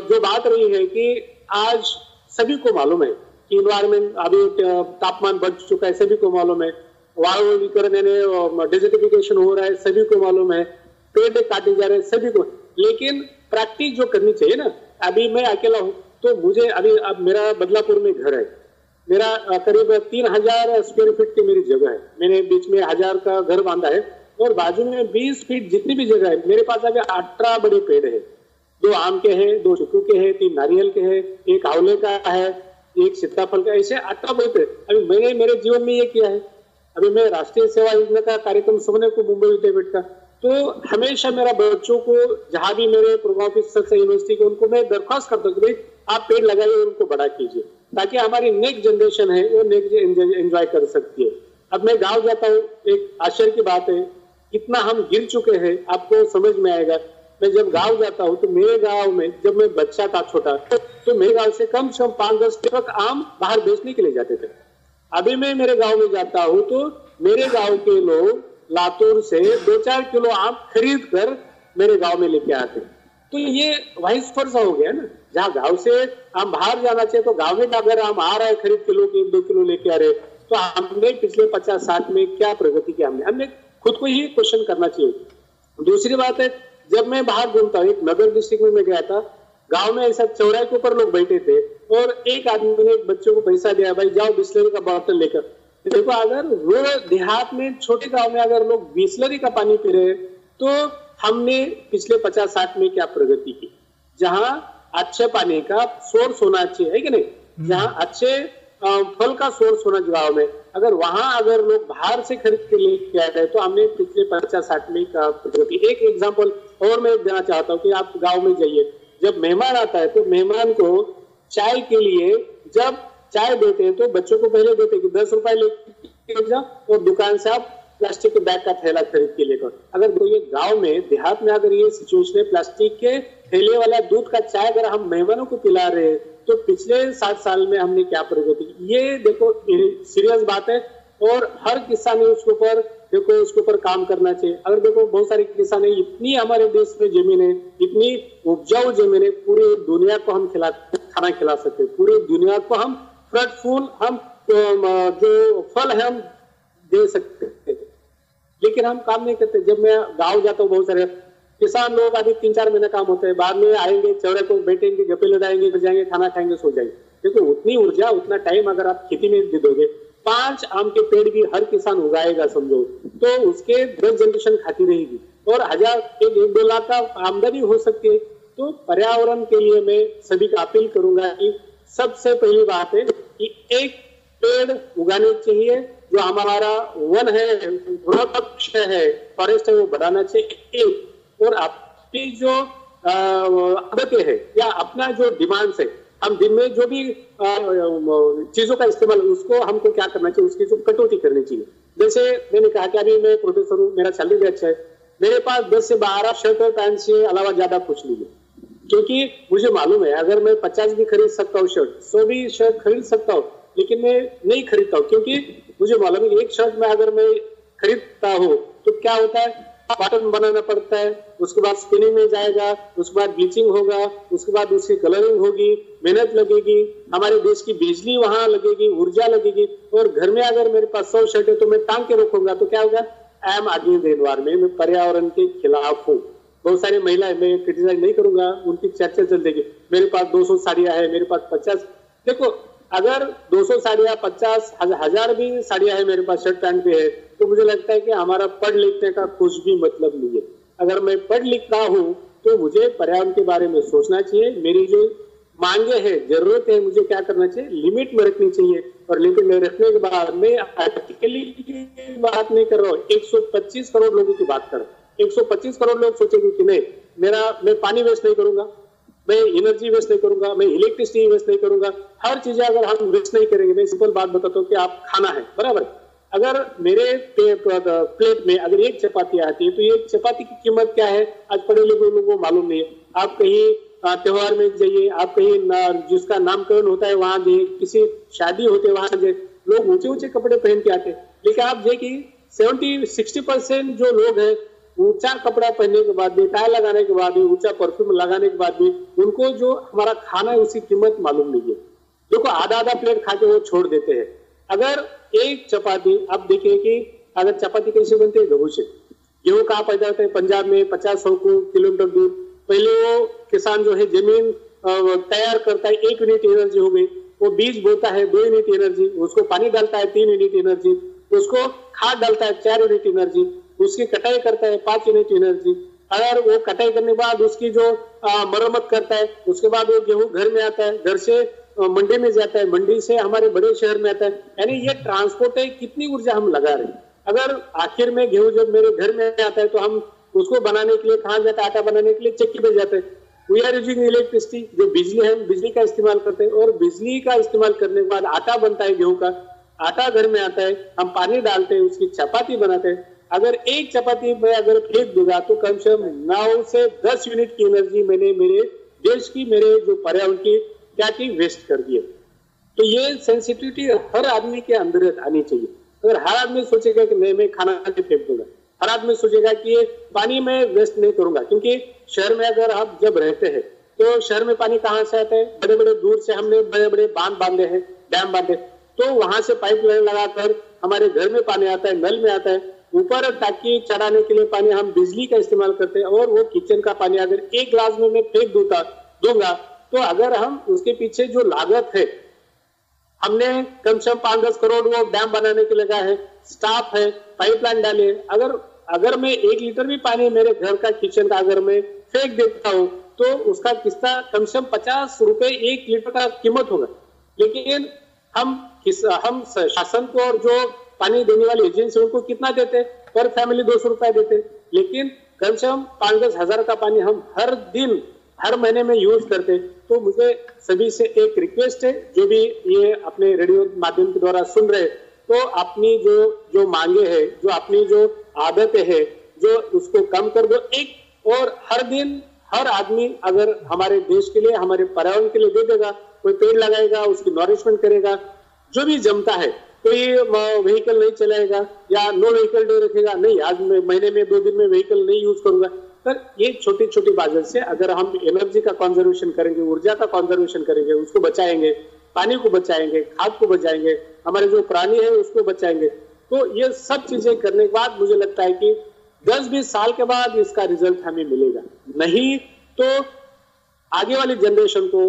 [SPEAKER 3] जो बात रही है कि आज सभी को मालूम है कि इन्वायरमेंट अभी तापमान बढ़ चुका है, सभी को मालूम है। वायुकरण डिजिटिफिकेशन हो रहा है, सभी को मालूम है। पेड़ काटे जा रहे हैं, सभी को। लेकिन प्रैक्टिस जो करनी चाहिए ना, अभी मैं अकेला हूँ तो मुझे अभी अब मेरा बदलापुर में घर है। मेरा करीब तीन हज़ार स्क्वायर फीट की मेरी जगह है। मैंने बीच में हज़ार का घर बांधा है और बाजू में बीस फीट जितनी भी जगह है, मेरे पास अभी अठारह बड़े पेड़ है। दो आम के हैं, दो चिक्कू के हैं, तीन नारियल के हैं, एक आंवले का है, एक सीताफल का, ऐसे अठारह बड़े पेड़। अभी मैंने मेरे जीवन में ये किया है। अभी मैं राष्ट्रीय सेवा योजना का कार्यक्रम सुनने को मुंबई विद्यापीठ का तो हमेशा मेरा बच्चों को, जहाँ भी मेरे यूनिवर्सिटी के, उनको मैं दरख्वास्त करता हूँ भाई, आप पेड़ लगाइए उनको बड़ा कीजिए, ताकि हमारी नेक्स्ट जनरेशन है, वो नेक्स्ट एंजॉय कर सकती है। अब मैं गाँव जाता हूँ, एक आश्चर्य की बात है, कितना हम गिर चुके हैं, आपको समझ में आएगा। मैं जब गाँव जाता हूँ तो मेरे गाँव में, जब मैं बच्चा था छोटा तो मेरे गाँव से कम से कम पाँच दस ट्रक आम बाहर बेचने के लिए जाते थे। अभी मैं मेरे गाँव में जाता हूँ तो मेरे गाँव के लोग लातूर से दो चार किलो आम खरीद कर मेरे गाँव में लेके आते तो ये वाइस फर्जा हो गया ना। जहाँ गाँव से हम बाहर जाना चाहिए तो गाँव में अगर हम आ रहे हैं खरीद किलो के, दो किलो लेके आ रहे तो हमने पिछले पचास साठ में क्या प्रगति की हमने? हमने खुद को ही क्वेश्चन करना चाहिए। दूसरी बात है, जब मैं बाहर घूमता हूँ, एक नगर डिस्ट्रिक्ट में मैं गया था, गाँव में ऐसा चौराहे के ऊपर लोग बैठे थे, और एक आदमी ने बच्चों को पैसा दिया, भाई जाओ बिस्लरी का बॉटल लेकर। देखो अगर वो देहात में छोटे गाँव में अगर लोग बिस्लरी का पानी पी रहे तो हमने पिछले पचास साठ में क्या प्रगति की? जहाँ अच्छे पानी का सोर्स होना चाहिए है कि नहीं? हम्म। जहाँ अच्छे फल का सोर्स होना गाँव में। अगर वहाँ अगर लोग बाहर से खरीद के लेके आ रहे तो हमने पिछले पचास साठ में का प्रगति? एक एग्ज़ाम्पल और मैं देना चाहता हूँ कि आप गाँव में जाइए। जब मेहमान आता है तो मेहमान को चाय के लिए जब चाय देते हैं तो बच्चों को पहले देते कि दस रुपए लेके जाओ और दुकान से आप प्लास्टिक के बैग का थैला खरीद के लेकर अगर तो ये गाँव में, देहात में अगर ये सिचुएशन है, प्लास्टिक के थैले वाला दूध का चाय अगर हम मेहमानों को पिला रहे हैं तो पिछले सात साल में हमने क्या प्रगति की ये देखो सीरियस बात है और हर किसान ने उसके ऊपर, देखो, उसके ऊपर काम करना चाहिए। अगर देखो, बहुत सारे किसान है, इतनी हमारे देश में ज़मीन है, इतनी उपजाऊ ज़मीन है, पूरी दुनिया को हम खिला, खाना खिला सकते पूरी दुनिया को हम फ्रट फूल हम जो फल है हम दे सकते लेकिन हम काम नहीं करते। जब मैं गाँव जाता हूँ बहुत सारे किसान लोग अभी तीन चार महीने काम होते हैं। बाद में आएँगे चौड़े को बैठेंगे गप्पे लड़ाएँगे जाएँगे खाना खाएँगे सो जाएँगे। देखो उतनी ऊर्जा उतना टाइम अगर आप खेती में दे दोगे पाँच आम के पेड़ भी हर किसान उगाएगा समझो। तो उसके दस जनरेशन खाती रहेगी। और हज़ार एक, एक दो लाख का आमदनी हो सकती है। तो पर्यावरण के लिए मैं सभी का अपील करूँगा कि सबसे पहली बात है कि एक पेड़ उगाने चाहिए जो हमारा वन है वृक्ष है, फॉरेस्ट है, वो बढ़ाना चाहिए। और आपकी जो आदतें है या अपना जो डिमांड्स है, हम दिन में जो भी चीज़ों का इस्तेमाल, उसको हमको क्या करना चाहिए, उसकी जो कटौती करनी चाहिए। जैसे मैंने कहा कि अभी मैं प्रोफेसर हूँ, मेरा सैलरी भी अच्छा है। मेरे पास दस से बारह शर्ट और पैंट से अलावा ज़्यादा कुछ नहीं है। क्योंकि मुझे मालूम है, अगर मैं पचास भी खरीद सकता हूँ शर्ट, सौ भी शर्ट खरीद सकता हूँ, लेकिन मैं नहीं खरीदता हूँ, क्योंकि मुझे मालूम है एक शर्ट में अगर मैं खरीदता हूँ तो क्या होता है? पैटर्न बनाना पड़ता है, उसके बाद स्पिनिंग में जाएगा, उसके बाद ब्लीचिंग होगा, उसके बाद उसकी कलरिंग होगी, मेहनत लगेगी, हमारे देश की बिजली वहाँ लगेगी, ऊर्जा लगेगी, और घर में अगर मेरे पास सौ शर्ट है तो मैं टांग के रखूँगा तो क्या होगा? आई एम अगेंस्ट एनवायरमेंट मैं पर्यावरण के खिलाफ हूँ। बहुत सारी महिलाएँ, मैं क्रिटिसाइज नहीं करूँगा, उनकी चर्चा चल देगी मेरे पास 200 साड़ियाँ है, मेरे पास 50 देखो, अगर 200 साड़ियाँ 50 हज़ार भी साड़ियाँ है, मेरे पास शर्ट पैंट भी है तो मुझे लगता है कि हमारा पढ़ लिखने का कुछ भी मतलब नहीं है। अगर मैं पढ़ लिख रहा हूँ तो मुझे पर्यावरण के बारे में सोचना चाहिए। मेरी जो मांगे है, ज़रूरत है, मुझे क्या करना चाहिए? लिमिट में रखनी चाहिए। और लिमिट में रखने के बाद मैं आर्टिकली बात नहीं कर रहा हूँ 125 करोड़ लोगों की बात कर रहा हूँ। 125 करोड़ लोग सोचेंगे कि नहीं, मेरा, मैं पानी वेस्ट नहीं करूँगा, मैं एनर्जी वेस्ट नहीं करूँगा, मैं इलेक्ट्रिसिटी वेस्ट नहीं करूँगा। हर चीज़ें अगर हम वेस्ट नहीं करेंगे, मैं सिंपल बात बताता हूँ कि आप खाना है, बराबर? अगर मेरे प्लेट में अगर एक चपाती आती है तो ये चपाती की कीमत क्या है? आज पढ़े लिखे लोगों को मालूम नहीं है। आप कहीं त्योहार में जाइए, आप कहीं जिसका नामकरण होता है, वहाँ जाइए, किसी शादी होते वहाँ जाइए। लोग ऊँचे ऊँचे कपड़े पहन के आते लेकिन आप देखिए सेवेंटी सिक्सटी परसेंट जो लोग हैं ऊँचा कपड़ा पहनने के बाद भी, टाई लगाने के बाद भी, ऊँचा परफ्यूम लगाने के बाद भी, उनको जो हमारा खाना है उसकी कीमत मालूम नहीं है। देखो आधा आधा प्लेट खा के वो छोड़ देते हैं। अगर एक चपाती अब देखिए कि अगर चपाती कैसे बनते हैं गेहूँ से गेहूँ कहाँ पैदा होता है पंजाब में, पचास सौ किलोमीटर दूर। पहले वो किसान जो है ज़मीन तैयार करता है, एक यूनिट एनर्जी हो गई। वो बीज बोता है, दो यूनिट एनर्जी उसको पानी डालता है, तीन यूनिट एनर्जी उसको खाद डालता है, चार यूनिट एनर्जी उसकी कटाई करता है, पाँच यूनिट एनर्जी अगर वो कटाई करने के बाद उसकी जो मरम्मत करता है, उसके बाद वो गेहूँ घर में आता है, घर से मंडी में जाता है, मंडी से हमारे बड़े शहर में आता है। यानी ये ट्रांसपोर्ट है, कितनी ऊर्जा हम लगा रहे हैं। अगर आखिर में गेहूँ जब मेरे घर में आता है तो हम उसको बनाने के लिए कहा जाता है? आटा बनाने के लिए चक्की में जाते हैं। वी आर यूजिंग इलेक्ट्रिसिटी जो बिजली है बिजली का इस्तेमाल करते हैं। और बिजली का इस्तेमाल करने के बाद आटा बनता है गेहूँ का। आटा घर में आता है, हम पानी डालते हैं, उसकी चपाती बनाते हैं। अगर एक चपाती में अगर फेंक दूँगा तो कम से कम नौ से दस यूनिट की एनर्जी मैंने मेरे देश की, मेरे जो पर्यावरण की क्या की वेस्ट कर दिए तो ये सेंसिटिविटी हर आदमी के अंदर आनी चाहिए। अगर हर आदमी सोचेगा कि नहीं, मैं खाना नहीं फेंक दूँगा, हर आदमी सोचेगा कि ये पानी में वेस्ट नहीं करूँगा, क्योंकि शहर में अगर आप जब रहते हैं तो शहर में पानी कहाँ से आता है? बड़े बड़े दूर से हमने बड़े बड़े बाँध बांधे हैं, डैम बांधे। तो वहाँ से पाइप लाइन लगाकर हमारे घर में पानी आता है, नल में आता है ऊपर टाकी चढ़ाने के लिए पानी हम बिजली का इस्तेमाल करते हैं और वो किचन का पानी अगर एक ग्लास में मैं फेंक दूँगा दूँगा तो अगर हम उसके पीछे जो लागत है, हमने कम से कम पाँच दस करोड़ वो डैम बनाने के लगा है स्टाफ है पाइपलाइन डाले, अगर अगर मैं एक लीटर भी पानी मेरे घर का किचन का अगर मैं फेंक देता हूँ तो उसका किस्ता कम से कम पचास रुपए एक लीटर का कीमत होगा। लेकिन हम किस, हम शासन को और जो पानी देने वाली एजेंसी उनको कितना देते? पर फैमिली दो सौ रुपए देते। लेकिन कम से कम पाँच दस हज़ार का पानी हम हर दिन, हर महीने में यूज़ करते। तो मुझे सभी से एक रिक्वेस्ट है, जो भी ये अपने रेडियो माध्यम के द्वारा सुन रहे तो अपनी जो जो मांगे है, जो अपनी जो आदतें है, जो उसको कम कर दो। एक और हर दिन, हर आदमी अगर हमारे देश के लिए, हमारे पर्यावरण के लिए दे देगा, कोई पेड़ लगाएगा, उसकी नॉरिशमेंट करेगा, जो भी जमता है कोई व्हीकल नहीं चलाएगा या नो व्हीकल डे रखेगा। नहीं, आज महीने में, दो दिन में व्हीकल नहीं यूज़ करूँगा। पर ये छोटी छोटी बातों से अगर हम एनर्जी का कंजर्वेशन करेंगे, ऊर्जा का कंजर्वेशन करेंगे, उसको बचाएँगे, पानी को बचाएँगे, खाद को बचाएँगे, हमारे जो प्राणी है उसको बचाएँगे तो ये सब चीज़ें करने के बाद मुझे लगता है कि दस बीस साल के बाद इसका रिज़ल्ट हमें मिलेगा। नहीं तो आगे वाली जनरेशन को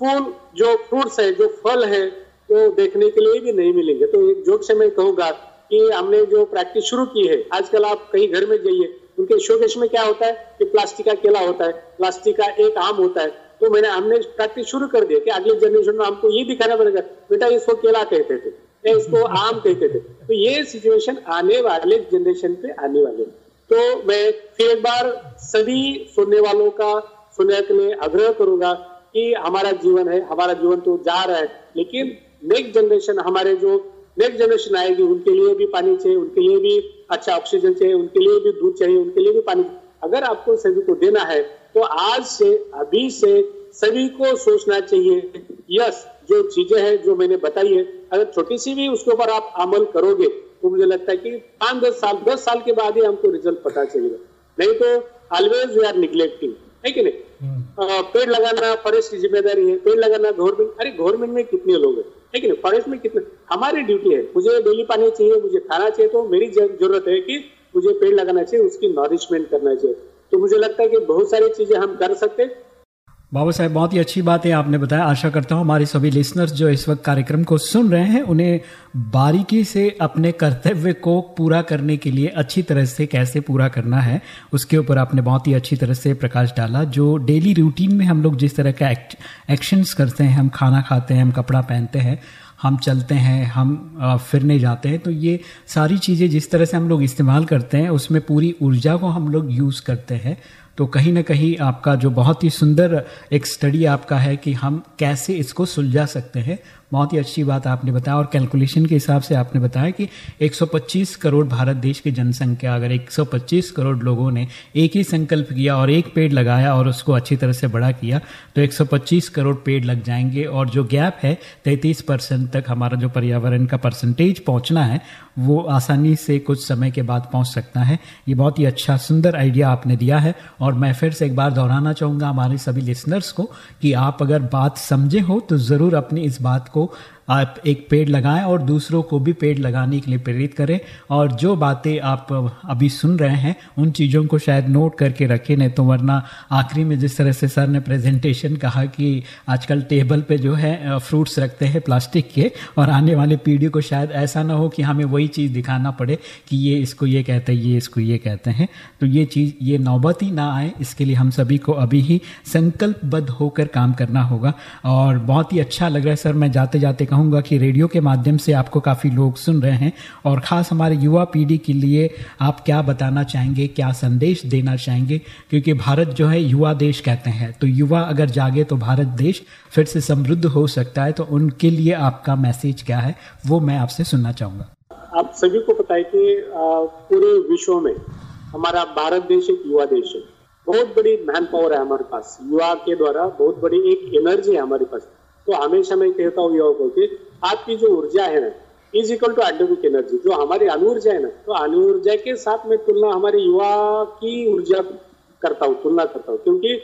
[SPEAKER 3] फूल, जो फ्रूट्स है, जो फल है तो देखने के लिए भी नहीं मिलेंगे। तो एक जोक से मैं कहूँगा कि हमने जो प्रैक्टिस शुरू की है, आजकल आप कहीं घर में जाइए, उनके शोकेश में क्या होता है कि प्लास्टिक का केला होता है, प्लास्टिक का एक आम होता है। तो मैंने, हमने प्रैक्टिस शुरू कर दिया कि अगले जनरेशन में हमको ये दिखाना पड़ेगा, बेटा, इसको केला कहते थे, या इसको आम कहते थे। तो ये सिचुएशन आने वाले जनरेशन पे आने वाले तो मैं फिर एक बार सभी सुनने वालों का, सुनने के लिए आग्रह करूँगा कि हमारा जीवन है, हमारा जीवन तो जा रहा है, लेकिन नेक्स्ट जनरेशन हमारे जो नेक्स्ट जनरेशन आएगी उनके लिए भी पानी चाहिए उनके लिए भी अच्छा ऑक्सीजन चाहिए उनके लिए भी दूध चाहिए उनके लिए भी पानी। अगर आपको सभी को देना है तो आज से अभी से सभी को सोचना चाहिए यस जो चीज़ें हैं जो मैंने बताई है अगर छोटी सी भी उसके ऊपर आप अमल करोगे तो मुझे लगता है कि पाँच दस साल दस साल के बाद ही हमको रिज़ल्ट पता चलेगा। नहीं तो ऑलवेज वी आर निग्लेक्टिंग है कि नहीं? हम्म। पेड़ लगाना फॉरेस्ट की ज़िम्मेदारी है पेड़ लगाना गवर्नमेंट अरे गवर्नमेंट में कितने लोग हैं? है कि नहीं? फॉरेस्ट में कितने? हमारी ड्यूटी है। मुझे डेली पानी चाहिए, मुझे खाना चाहिए तो मेरी ज़रूरत है कि मुझे पेड़ लगाना चाहिए, उसकी नॉरिशमेंट करना चाहिए। तो मुझे लगता है कि बहुत सारी चीज़ें हम कर सकते हैं।
[SPEAKER 2] बाबा साहब, बहुत ही अच्छी बात है आपने बताया। आशा करता हूँ हमारे सभी लिसनर्स जो इस वक्त कार्यक्रम को सुन रहे हैं, उन्हें बारीकी से अपने कर्तव्य को पूरा करने के लिए अच्छी तरह से कैसे पूरा करना है, उसके ऊपर आपने बहुत ही अच्छी तरह से प्रकाश डाला। जो डेली रूटीन में हम लोग जिस तरह का एक्शंस करते हैं, हम खाना खाते हैं, हम कपड़ा पहनते हैं, हम चलते हैं, हम फिरने जाते हैं तो ये सारी चीज़ें जिस तरह से हम लोग इस्तेमाल करते हैं, उसमें पूरी ऊर्जा को हम लोग यूज़ करते हैं। तो कहीं ना कहीं आपका जो बहुत ही सुंदर एक स्टडी आपका है कि हम कैसे इसको सुलझा सकते हैं बहुत ही अच्छी बात आपने बताया और कैलकुलेशन के हिसाब से आपने बताया कि 125 करोड़ भारत देश की जनसंख्या, अगर 125 करोड़ लोगों ने एक ही संकल्प किया और एक पेड़ लगाया और उसको अच्छी तरह से बड़ा किया तो 125 करोड़ पेड़ लग जाएँगे और जो गैप है तैतीस परसेंट तक हमारा जो पर्यावरण का परसेंटेज पहुँचना है, वो आसानी से कुछ समय के बाद पहुँच सकता है। ये बहुत ही अच्छा सुंदर आइडिया आपने दिया है और मैं फिर से एक बार दोहराना चाहूँगा हमारे सभी लिसनर्स को कि आप अगर बात समझे हो तो ज़रूर अपनी इस बात को को आप एक पेड़ लगाएँ और दूसरों को भी पेड़ लगाने के लिए प्रेरित करें। और जो बातें आप अभी सुन रहे हैं, उन चीज़ों को शायद नोट करके रखें, नहीं तो वरना आखिरी में जिस तरह से सर ने प्रेजेंटेशन कहा कि आजकल टेबल पे जो है फ्रूट्स रखते हैं प्लास्टिक के, और आने वाले पीढ़ी को शायद ऐसा ना हो कि हमें वही चीज़ दिखाना पड़े कि ये इसको ये कहते हैं, ये इसको ये कहते हैं। तो ये चीज़, ये नौबत ही ना आए, इसके लिए हम सभी को अभी ही संकल्पबद्ध होकर काम करना होगा। और बहुत ही अच्छा लग रहा है, सर, मैं जाते जाते कहूँ चाहूँगा कि रेडियो के माध्यम से आपको काफ़ी लोग सुन रहे हैं और ख़ास हमारे युवा पीढ़ी के लिए आप क्या बताना चाहेंगे, क्या संदेश देना चाहेंगे? क्योंकि भारत जो है युवा देश कहते हैं। तो युवा अगर जागे तो भारत देश फिर से समृद्ध हो सकता है। तो उनके लिए आपका मैसेज क्या है, वो मैं आपसे सुनना चाहूँगा।
[SPEAKER 3] आप सभी को पता है कि पूरे विश्व में हमारा भारत देश एक युवा देश है। बहुत बड़ी मैन पावर है हमारे पास। युवा के द्वारा बहुत बड़ी एक एनर्जी है हमारे पास। तो हमेशा मैं कहता हूँ युवकों की आपकी जो ऊर्जा है ना is equal to atomic energy जो हमारी अनु ऊर्जा है ना तो अनु ऊर्जा के साथ में तुलना हमारे युवा की ऊर्जा करता हूँ, तुलना करता हूँ, क्योंकि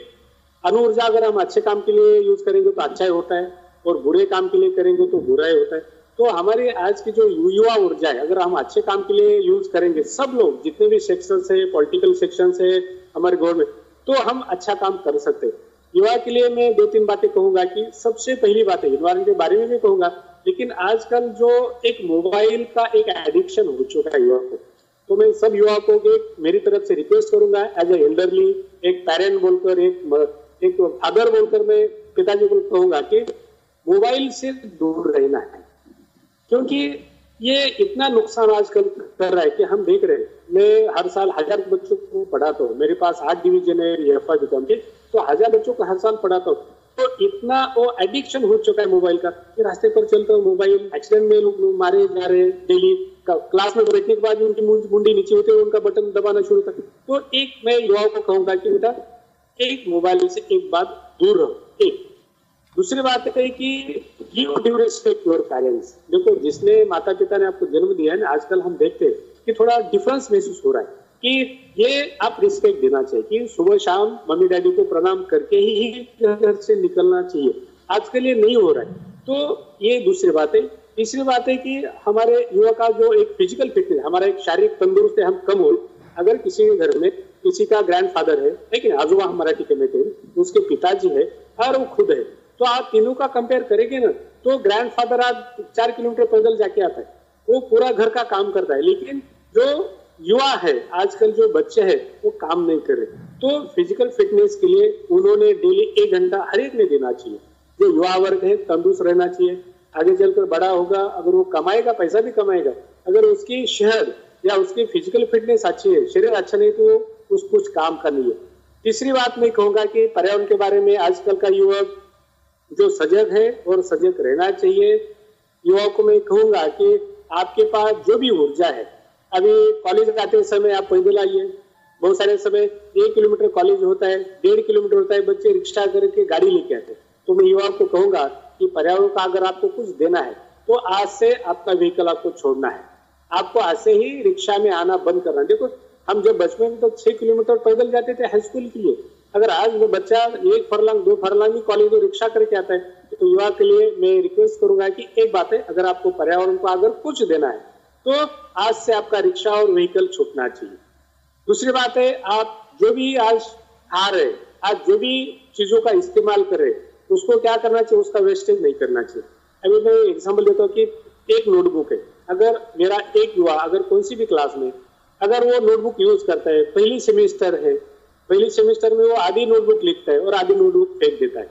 [SPEAKER 3] अनु ऊर्जा अगर हम अच्छे काम के लिए यूज़ करेंगे तो अच्छा ही होता है, और बुरे काम के लिए करेंगे तो बुरा ही होता है। तो हमारी आज की जो युवा ऊर्जा है, अगर हम अच्छे काम के लिए यूज़ करेंगे, सब लोग, जितने भी सेक्शन है पॉलिटिकल सेक्शन है, हमारे गवर्नमेंट तो हम अच्छा काम कर सकते हैं। युवा के लिए मैं दो तीन बातें कहूँगा कि सबसे पहली बात है इन्वायरमेंट के बारे में भी कहूँगा, लेकिन आजकल जो एक मोबाइल का एक एडिक्शन हो चुका है युवा को तो मैं सब युवा को मेरी तरफ़ से रिक्वेस्ट करूँगा एज ए एल्डरली एक पेरेंट बोलकर, एक एक फादर बोलकर मैं पिताजी को कहूँगा कि मोबाइल से दूर रहना है, क्योंकि ये इतना नुकसान आजकल कर रहा है कि हम देख रहे हैं। मैं हर साल हज़ार बच्चों को पढ़ाता हूँ। मेरे पास आठ डिवीज़न है के। तो हज़ार बच्चों को हर साल पढ़ाता हूँ। तो इतना वो एडिक्शन हो चुका है मोबाइल का कि रास्ते पर चलते हो मोबाइल एक्सीडेंट में लोग मारे जा रहे हैं डेली क्लास में बैठने के बाद उनकी मुंडी नीचे होते उनका बटन दबाना शुरू कर तो एक मैं युवाओं को कहूँगा कि बेटा, एक मोबाइल से एक बात दूर रहो, एक। दूसरी बात है कि गिव रिस्पेक्ट योर पेरेंट्स देखो, जिसने माता पिता ने आपको जन्म दिया है ना, आजकल हम देखते हैं। कि थोड़ा डिफरेंस महसूस हो रहा है कि ये आप रिस्पेक्ट देना चाहिए कि सुबह शाम मम्मी डैडी को प्रणाम करके ही घर से निकलना चाहिए। आजकल ये नहीं हो रहा है। तो ये दूसरी बात है। तीसरी बात है कि हमारे युवा का जो एक फ़िज़िकल फिटनेस हमारा एक शारीरिक तंदुरुस्त है, हम कम हो। अगर किसी के घर में किसी का ग्रैंड फादर है लेकिन आजुबा हमारा टीके में थे उसके पिताजी है और वो खुद है। तो आप तीनों का कंपेयर करेंगे ना तो ग्रैंड फादर आज चार किलोमीटर पैदल जाके आता है। वो पूरा घर का काम करता है, लेकिन जो युवा है, आजकल जो बच्चे हैं, वो काम नहीं कर तो फ़िज़िकल फिटनेस के लिए उन्होंने डेली एक घंटा हर एक में देना चाहिए। जो युवा वर्ग है, तंदुरुस्त रहना चाहिए। आगे चलकर बड़ा होगा, अगर वो कमाएगा, पैसा भी कमाएगा। अगर उसकी शहर या उसकी फ़िज़िकल फिटनेस अच्छी है, शरीर अच्छा नहीं तो उस कुछ काम का नहीं है। तीसरी बात मैं कहूँगा कि पर्यावरण के बारे में आजकल का युवक जो सजग है और सजग रहना चाहिए। युवाओं को मैं कहूँगा कि आपके पास जो भी ऊर्जा है अभी कॉलेज आते समय आप पैदल आइए। बहुत सारे समय एक किलोमीटर कॉलेज होता है, डेढ़ किलोमीटर होता है, बच्चे रिक्शा करके गाड़ी लेके आते हैं। तो मैं युवाओं को कहूँगा कि पर्यावरण का अगर आपको कुछ देना है तो आज से आपका व्हीकल आपको छोड़ना है। आपको आज से ही रिक्शा में आना बंद करना देखो, हम जब बचपन में तो छह किलोमीटर पैदल जाते थे हाई स्कूल के लिए। अगर आज वो बच्चा एक फरलांग, दो फरलांग भी कॉलेज में रिक्शा करके आता है तो युवा के लिए मैं रिक्वेस्ट करूँगा कि एक बात है, अगर आपको पर्यावरण को अगर कुछ देना है तो आज से आपका रिक्शा और व्हीकल छूटना चाहिए। दूसरी बात है, आप जो भी आज आ रहे आज जो भी चीज़ों का इस्तेमाल कर उसको क्या करना चाहिए? उसका वेस्टेज नहीं करना चाहिए। अभी मैं एग्ज़ाम्पल देता हूँ कि एक नोटबुक है। अगर मेरा एक युवा, अगर कौन सी भी क्लास में, अगर वो नोटबुक यूज़ करता है, पहली सेमेस्टर है, पहली सेमेस्टर में वो आधी नोटबुक लिखता है और आधी नोटबुक फेंक देता है।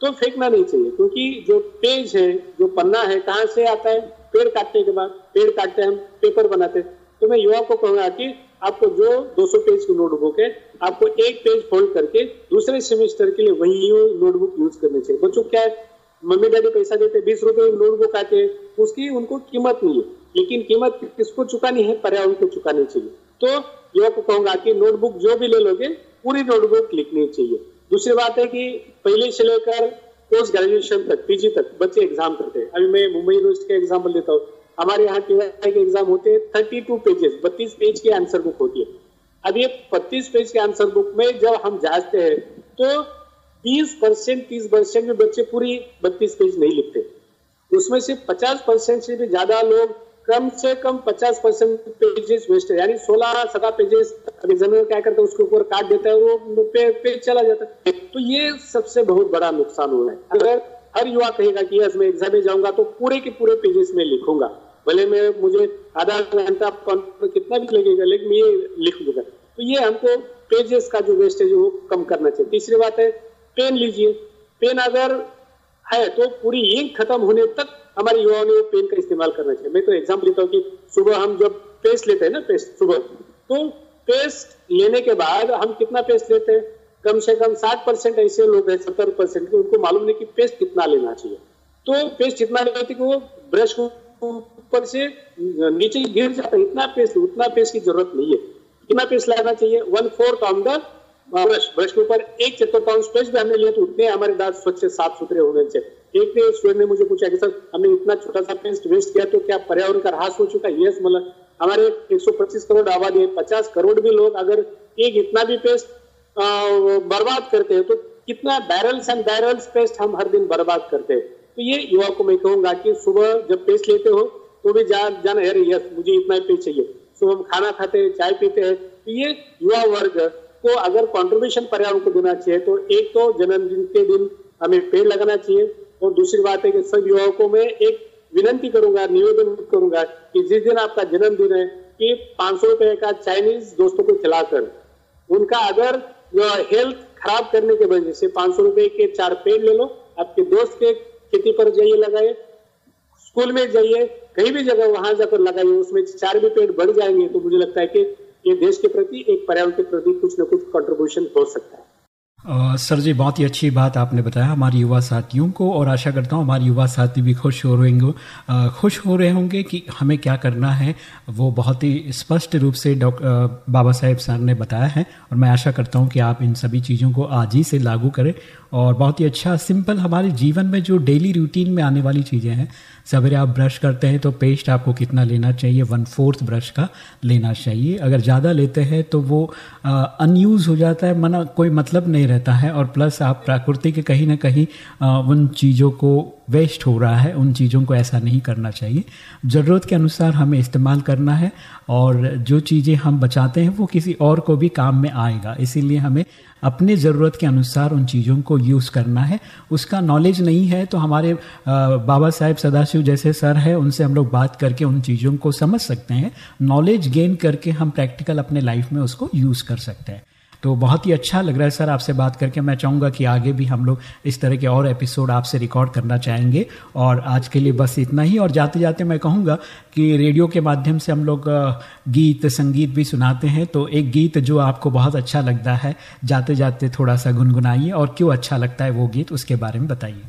[SPEAKER 3] तो फेंकना नहीं चाहिए, क्योंकि जो पेज है, जो पन्ना है, कहाँ से आता है? पेड़ काटने के बाद पेड़ काटते हम पेपर बनाते तो मैं युवा को कहूँगा कि आपको जो 200 पेज की नोटबुक है, आपको एक पेज फोल्ड करके दूसरे सेमेस्टर के लिए वही नोटबुक यूज़ करनी चाहिए। बच्चों, क्या है? मम्मी, डैडी पैसा देते, बीस रुपए नोटबुक आते हैं। उसकी उनको कीमत नहीं है। लेकिन कीमत किसको चुकानी है? पर्यावरण को चुकानी चाहिए। तो युवा को कहूँगा कि नोटबुक जो भी ले लोगे, पूरी नोटबुक लिखनी चाहिए। दूसरी बात है कि पहले से लेकर पोस्ट ग्रेजुएशन तक पीजी तक, बच्चे एग्ज़ाम करते हैं। अभी मैं मुंबई यूनिवर्सिटी का एग्ज़ाम्पल लेता हूँ। हमारे यहाँ के एग्ज़ाम होते हैं थर्टी टू पेजेस बत्तीस पेज की आंसर बुक होती है। अब ये बत्तीस पेज के आंसर बुक में जब हम जांचते हैं तो बीस परसेंट, तीस परसेंट में बच्चे पूरी बत्तीस पेज नहीं लिखते। उसमें से पचास परसेंट से भी ज़्यादा लोग कम से कम पचास परसेंट पेजेस वेस्ट है। यानी सोलह सदा पेजेस एग्जामिनर क्या करता है उसके ऊपर काट देता है वो पे, पेज चला जाता है। तो ये सबसे बहुत बड़ा नुकसान हुआ है। अगर हर युवा कहेगा कि यस मैं एग्ज़ाम में जाऊँगा तो पूरे के पूरे पेजेस में लिखूँगा। भले मैं मुझे आधा घंटा कितना भी लगेगा लेकिन ये लिख दूँगा। तो ये हमको पेजेस का जो वेस्टेज है वो कम करना चाहिए। तीसरी बात है पेन लीजिए। पेन अगर है तो पूरी इंक खत्म होने तक हमारे युवाओं ने पेन का इस्तेमाल करना चाहिए। मैं तो एग्ज़ाम्पल लेता हूँ कि सुबह हम जब पेस्ट लेते हैं ना पेस्ट सुबह तो पेस्ट लेने के बाद हम कितना पेस्ट लेते हैं? कम से कम साठ परसेंट ऐसे लोग हैं, सत्तर परसेंट उनको मालूम नहीं कि पेस्ट कितना लेना चाहिए। तो पेस्ट इतना लेना चाहिए वो ब्रश को ऊपर से नीचे गिर जाता है। इतना पेस्ट उतना पेस्ट की ज़रूरत नहीं है। कितना पेस्ट लेना चाहिए? One fourth on the brush brush के ऊपर एक चतुर्थांश पेस्ट भी हमने लिया तो उतने हमारे दांत स्वच्छ साफ़ सुथरे होने चाहिए एक ने स्टूडेंट ने मुझे पूछा कि सर, हमने इतना छोटा सा पेस्ट वेस्ट किया तो क्या पर्यावरण का ह्रास हो चुका है? यस मतलब हमारे 125 करोड़ आबादी है, पचास करोड़ भी लोग अगर एक इतना भी पेस्ट बर्बाद करते हैं तो कितना बैरल्स एंड बैरल्स पेस्ट हम हर दिन बर्बाद करते हैं। तो ये युवा को मैं कहूँगा कि सुबह जब पेस्ट लेते हो तो भी जान जान, अरे यस मुझे इतना पेस्ट चाहिए। सुबह हम खाना खाते हैं, चाय पीते हैं तो ये युवा वर्ग को अगर कॉन्ट्रीब्यूशन पर्यावरण को देना चाहिए तो एक तो जन्मदिन के दिन हमें पेड़ लगाना चाहिए, और दूसरी बात है कि सब युवाओं मैं एक विनंती करूँगा, निवेदन करूँगा कि जिस दिन आपका जन्मदिन है, कि पाँच सौ रुपए का चाइनीज़ दोस्तों को खिलाकर, उनका अगर हेल्थ खराब करने के वजह से पाँच सौ रुपए के चार पेड़ ले लो, आपके दोस्त के खेती पर जाइए लगाए स्कूल में जाइए, कहीं भी जगह वहाँ जाकर लगाइए, उसमें चार भी पेड़ बढ़ जाएँगे तो मुझे लगता है कि ये देश के प्रति, एक पर्यावरण के प्रति कुछ न कुछ कंट्रीब्यूशन हो सकता है।
[SPEAKER 2] सर जी, बहुत ही अच्छी बात आपने बताया हमारे युवा साथियों को, और आशा करता हूँ हमारे युवा साथी भी खुश हो रहे होंगे खुश हो रहे होंगे कि हमें क्या करना है, वो बहुत ही स्पष्ट रूप से डॉक्टर बाबा साहेब सर ने बताया है, और मैं आशा करता हूँ कि आप इन सभी चीज़ों को आज ही से लागू करें और बहुत ही अच्छा सिंपल हमारे जीवन में जो डेली रूटीन में आने वाली चीज़ें हैं। सवेरे आप ब्रश करते हैं तो पेस्ट आपको कितना लेना चाहिए? वन फोर्थ ब्रश का लेना चाहिए। अगर ज़्यादा लेते हैं तो वो अनयूज़ हो जाता है, मना, कोई मतलब नहीं रहता है और प्लस आप प्रकृति के कहीं ना कहीं उन चीज़ों को वेस्ट हो रहा है, उन चीज़ों को ऐसा नहीं करना चाहिए। ज़रूरत के अनुसार हमें इस्तेमाल करना है और जो चीज़ें हम बचाते हैं वो किसी और को भी काम में आएगा। इसीलिए हमें अपने ज़रूरत के अनुसार उन चीज़ों को यूज़ करना है। उसका नॉलेज नहीं है तो हमारे बाबा साहेब सदाशिव जैसे सर हैं, उनसे हम लोग बात करके उन चीज़ों को समझ सकते हैं। नॉलेज गेन करके हम प्रैक्टिकल अपने लाइफ में उसको यूज़ कर सकते हैं। तो बहुत ही अच्छा लग रहा है सर आपसे बात करके। मैं चाहूँगा कि आगे भी हम लोग इस तरह के और एपिसोड आपसे रिकॉर्ड करना चाहेंगे। और आज के लिए बस इतना ही। और जाते जाते मैं कहूँगा कि रेडियो के माध्यम से हम लोग गीत, संगीत भी सुनाते हैं। तो एक गीत जो आपको बहुत अच्छा लगता है, जाते जाते थोड़ा सा गुनगुनाइए। और क्यों अच्छा लगता है वो गीत, उसके बारे में बताइए।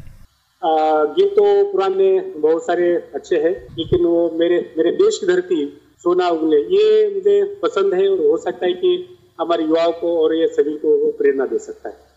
[SPEAKER 3] गीत तो पुराने बहुत सारे अच्छे हैं, लेकिन वो मेरे मेरे देश की धरती, सोना उगले। ये मुझे पसंद है और हो सकता है कि हमारे युवाओं को और ये सभी को प्रेरणा दे सकता
[SPEAKER 2] है।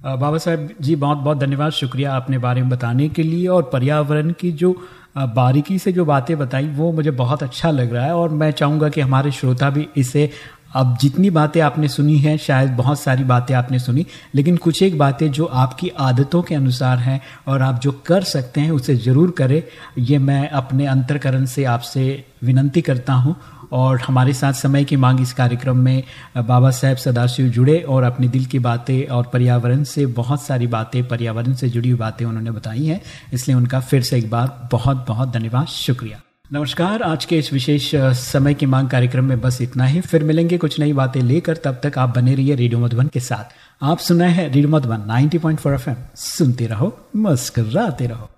[SPEAKER 2] बाबा साहब जी, बहुत बहुत धन्यवाद शुक्रिया आपने बारे में बताने के लिए और पर्यावरण की जो बारीकी से जो बातें बताई, वो मुझे बहुत अच्छा लग रहा है और मैं चाहूँगा कि हमारे श्रोता भी इसे, अब जितनी बातें आपने सुनी हैं, शायद बहुत सारी बातें आपने सुनी, लेकिन कुछ एक बातें जो आपकी आदतों के अनुसार हैं और आप जो कर सकते हैं, उसे ज़रूर करें। ये मैं अपने अंतरकरण से आपसे विनंती करता हूँ और हमारे साथ समय की मांग इस कार्यक्रम में बाबा साहेब सदाशिव जुड़े और अपने दिल की बातें और पर्यावरण से बहुत सारी बातें, पर्यावरण से जुड़ी हुई बातें उन्होंने बताई हैं। इसलिए उनका फिर से एक बार बहुत बहुत धन्यवाद, शुक्रिया। नमस्कार, आज के इस विशेष समय की मांग कार्यक्रम में बस इतना ही। फिर मिलेंगे कुछ नई बातें लेकर, तब तक आप बने रहिए रेडियो मधुबन के साथ। आप सुना है रेडियो मधुबन 90.4 एफएम सुनते रहो, मुस्कराते रहो।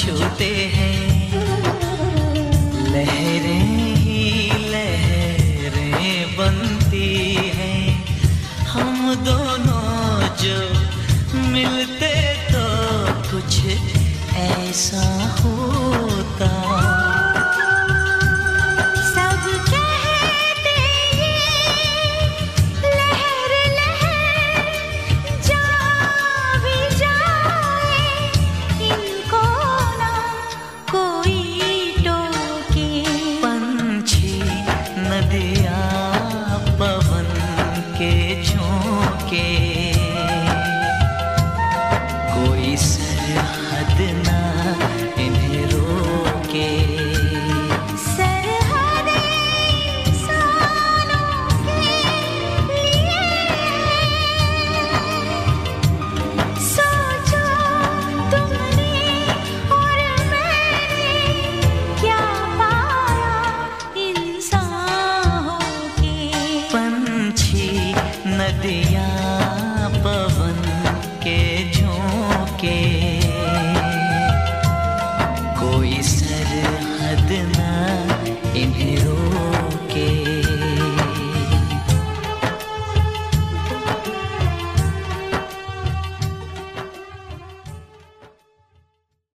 [SPEAKER 5] छूते हैं।